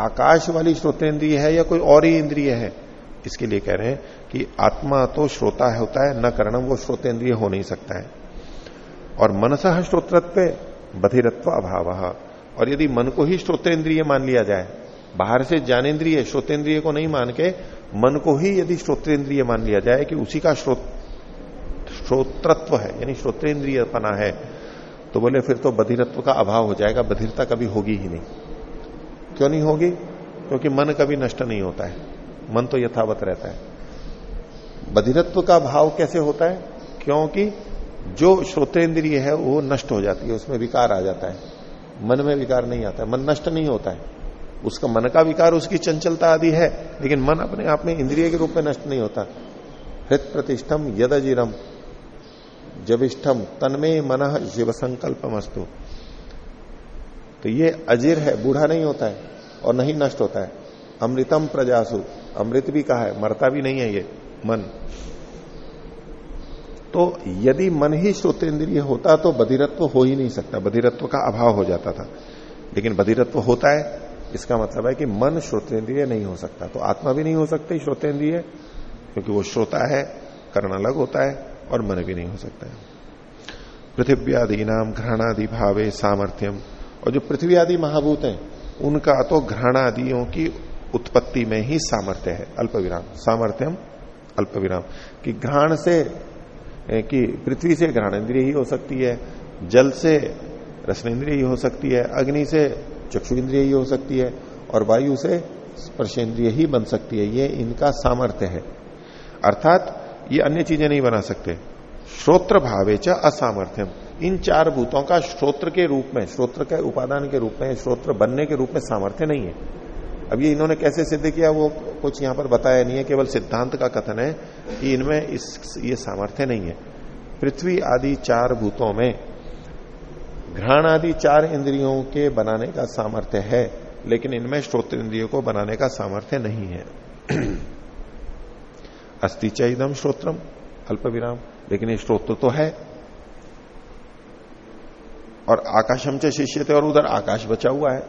Speaker 1: आकाश वाली श्रोतेंद्रिय है या कोई और ही इंद्रिय है? इसके लिए कह रहे हैं कि आत्मा तो श्रोता होता है, न करणम वो श्रोतेंद्रिय हो नहीं सकता है। और मनस श्रोत्रत्व, बधिरत्व अभाव। और यदि मन को ही श्रोतेंद्रिय मान लिया जाए, बाहर से ज्ञानेन्द्रिय श्रोतेंद्रिय को नहीं मान के मन को ही यदि श्रोतेंद्रिय मान लिया जाए कि उसी का श्रोत्रत्व है, यानी श्रोतेंद्रियपना है तो बोले, फिर तो बधिरत्व का अभाव हो जाएगा, बधिरता कभी होगी ही नहीं. क्यों नहीं होगी? क्योंकि मन कभी नष्ट नहीं होता है। मन तो यथावत रहता है। बधिरत्व का भाव कैसे होता है? क्योंकि जो श्रोतेंद्रिय है, वो नष्ट हो जाती है, उसमें विकार आ जाता है। मन में विकार नहीं आता है। मन नष्ट नहीं होता है। उसका मन का विकार, उसकी चंचलता आदि है, लेकिन मन अपने आप में इंद्रिय के रूप में नष्ट नहीं होता। हृत प्रतिष्ठम यदजिरम। जबिष्ठम तनमे मन शिव संकल्प मस्तु तो ये अजीर है, बूढ़ा नहीं होता है और नहीं नष्ट होता है। अमृतम प्रजासु, अमृत भी कहा है, मरता भी नहीं है ये, मन। तो यदि मन ही श्रोतेन्द्रिय होता तो बधिरत्व हो ही नहीं सकता, बधिरत्व का अभाव हो जाता था। लेकिन बधिरत्व होता है, इसका मतलब है कि मन श्रोतेन्द्रिय नहीं हो सकता। तो आत्मा भी नहीं हो सकती श्रोतेन्द्रिय क्योंकि वो श्रोता है कर्ण अलग होता है और मन भी नहीं हो सकता है। पृथ्वी आदि नाम घृणादि भावे सामर्थ्यम। और जो पृथ्वी आदि महाभूत हैं, उनका तो घृण आदियों की उत्पत्ति में ही सामर्थ्य है अल्प विराम सामर्थ्यम अल्प विराम कि घ्राण से कि पृथ्वी से घ्राण इंद्रिय ही हो सकती है, जल से रसनेन्द्रिय ही हो सकती है, अग्नि से चक्षु इंद्रिय ही हो सकती है, और वायु से स्पर्शेंद्रिय ही बन सकती है। ये इनका सामर्थ्य है। अर्थात ये अन्य चीज़ें नहीं बना सकते। श्रोत्र भावे च असामर्थ्यम। इन चार भूतों का श्रोत्र के रूप में, श्रोत्र के उपादान के रूप में, श्रोत्र बनने के रूप में सामर्थ्य नहीं है। अब ये इन्होंने कैसे सिद्ध किया, वो कुछ यहाँ पर बताया नहीं है, केवल सिद्धांत का कथन है कि इनमें इस, ये सामर्थ्य नहीं है। पृथ्वी आदि चार भूतों में, घ्राण आदि चार इंद्रियों के बनाने का सामर्थ्य है, लेकिन इनमें श्रोत्र इंद्रियों को बनाने का सामर्थ्य नहीं है। अस्ति चैदम श्रोत्रम अल्प विराम लेकिन ये श्रोत्र तो है। और आकाशम च शिष्य थे और उधर आकाश बचा हुआ है।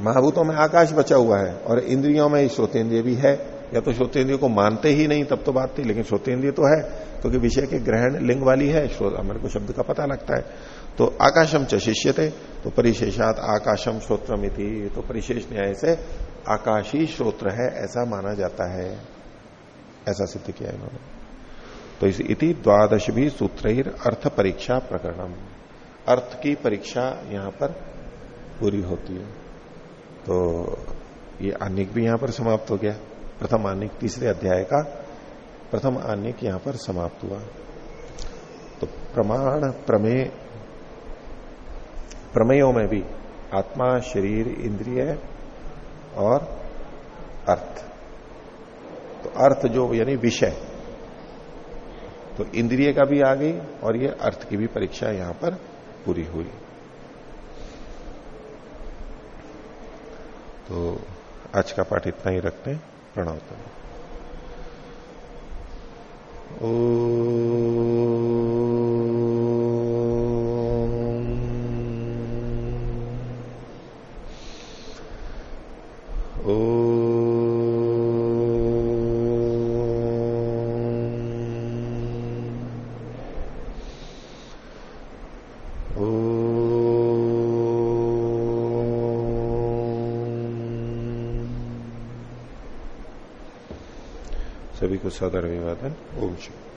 Speaker 1: महाभूतों में आकाश बचा हुआ है और इंद्रियों में श्रोतेंद्रिय भी है। या तो श्रोतेंद्रिय को मानते ही नहीं, तब तो बात थी, लेकिन श्रोतेंद्रिय तो है, क्योंकि तो विषय के ग्रहण लिंग वाली है हमारे को शब्द का पता लगता है। तो आकाशम च शिष्य थे तो परिशेषात आकाशम श्रोत्रम तो परिशेष न्याय से आकाशी श्रोत्र है, ऐसा माना जाता है। ऐसा सिद्ध किया इन्होंने। तो इस इति द्वादश भी सूत्र अर्थ परीक्षा प्रकरणम। अर्थ की परीक्षा यहाँ पर पूरी होती है। तो ये आनिक भी यहाँ पर समाप्त हो गया। प्रथम आनिक तीसरे अध्याय का प्रथम आनिक यहाँ पर समाप्त हुआ। तो प्रमाण प्रमेय प्रमेयों में भी आत्मा, शरीर, इंद्रिय और अर्थ। तो अर्थ जो, यानी विषय। तो इंद्रिय का भी आ गई और ये अर्थ की भी परीक्षा यहाँ पर पूरी हुई। तो आज का पाठ इतना ही रखते हैं। प्रणव ओ सदर अभिवादन ओम शिव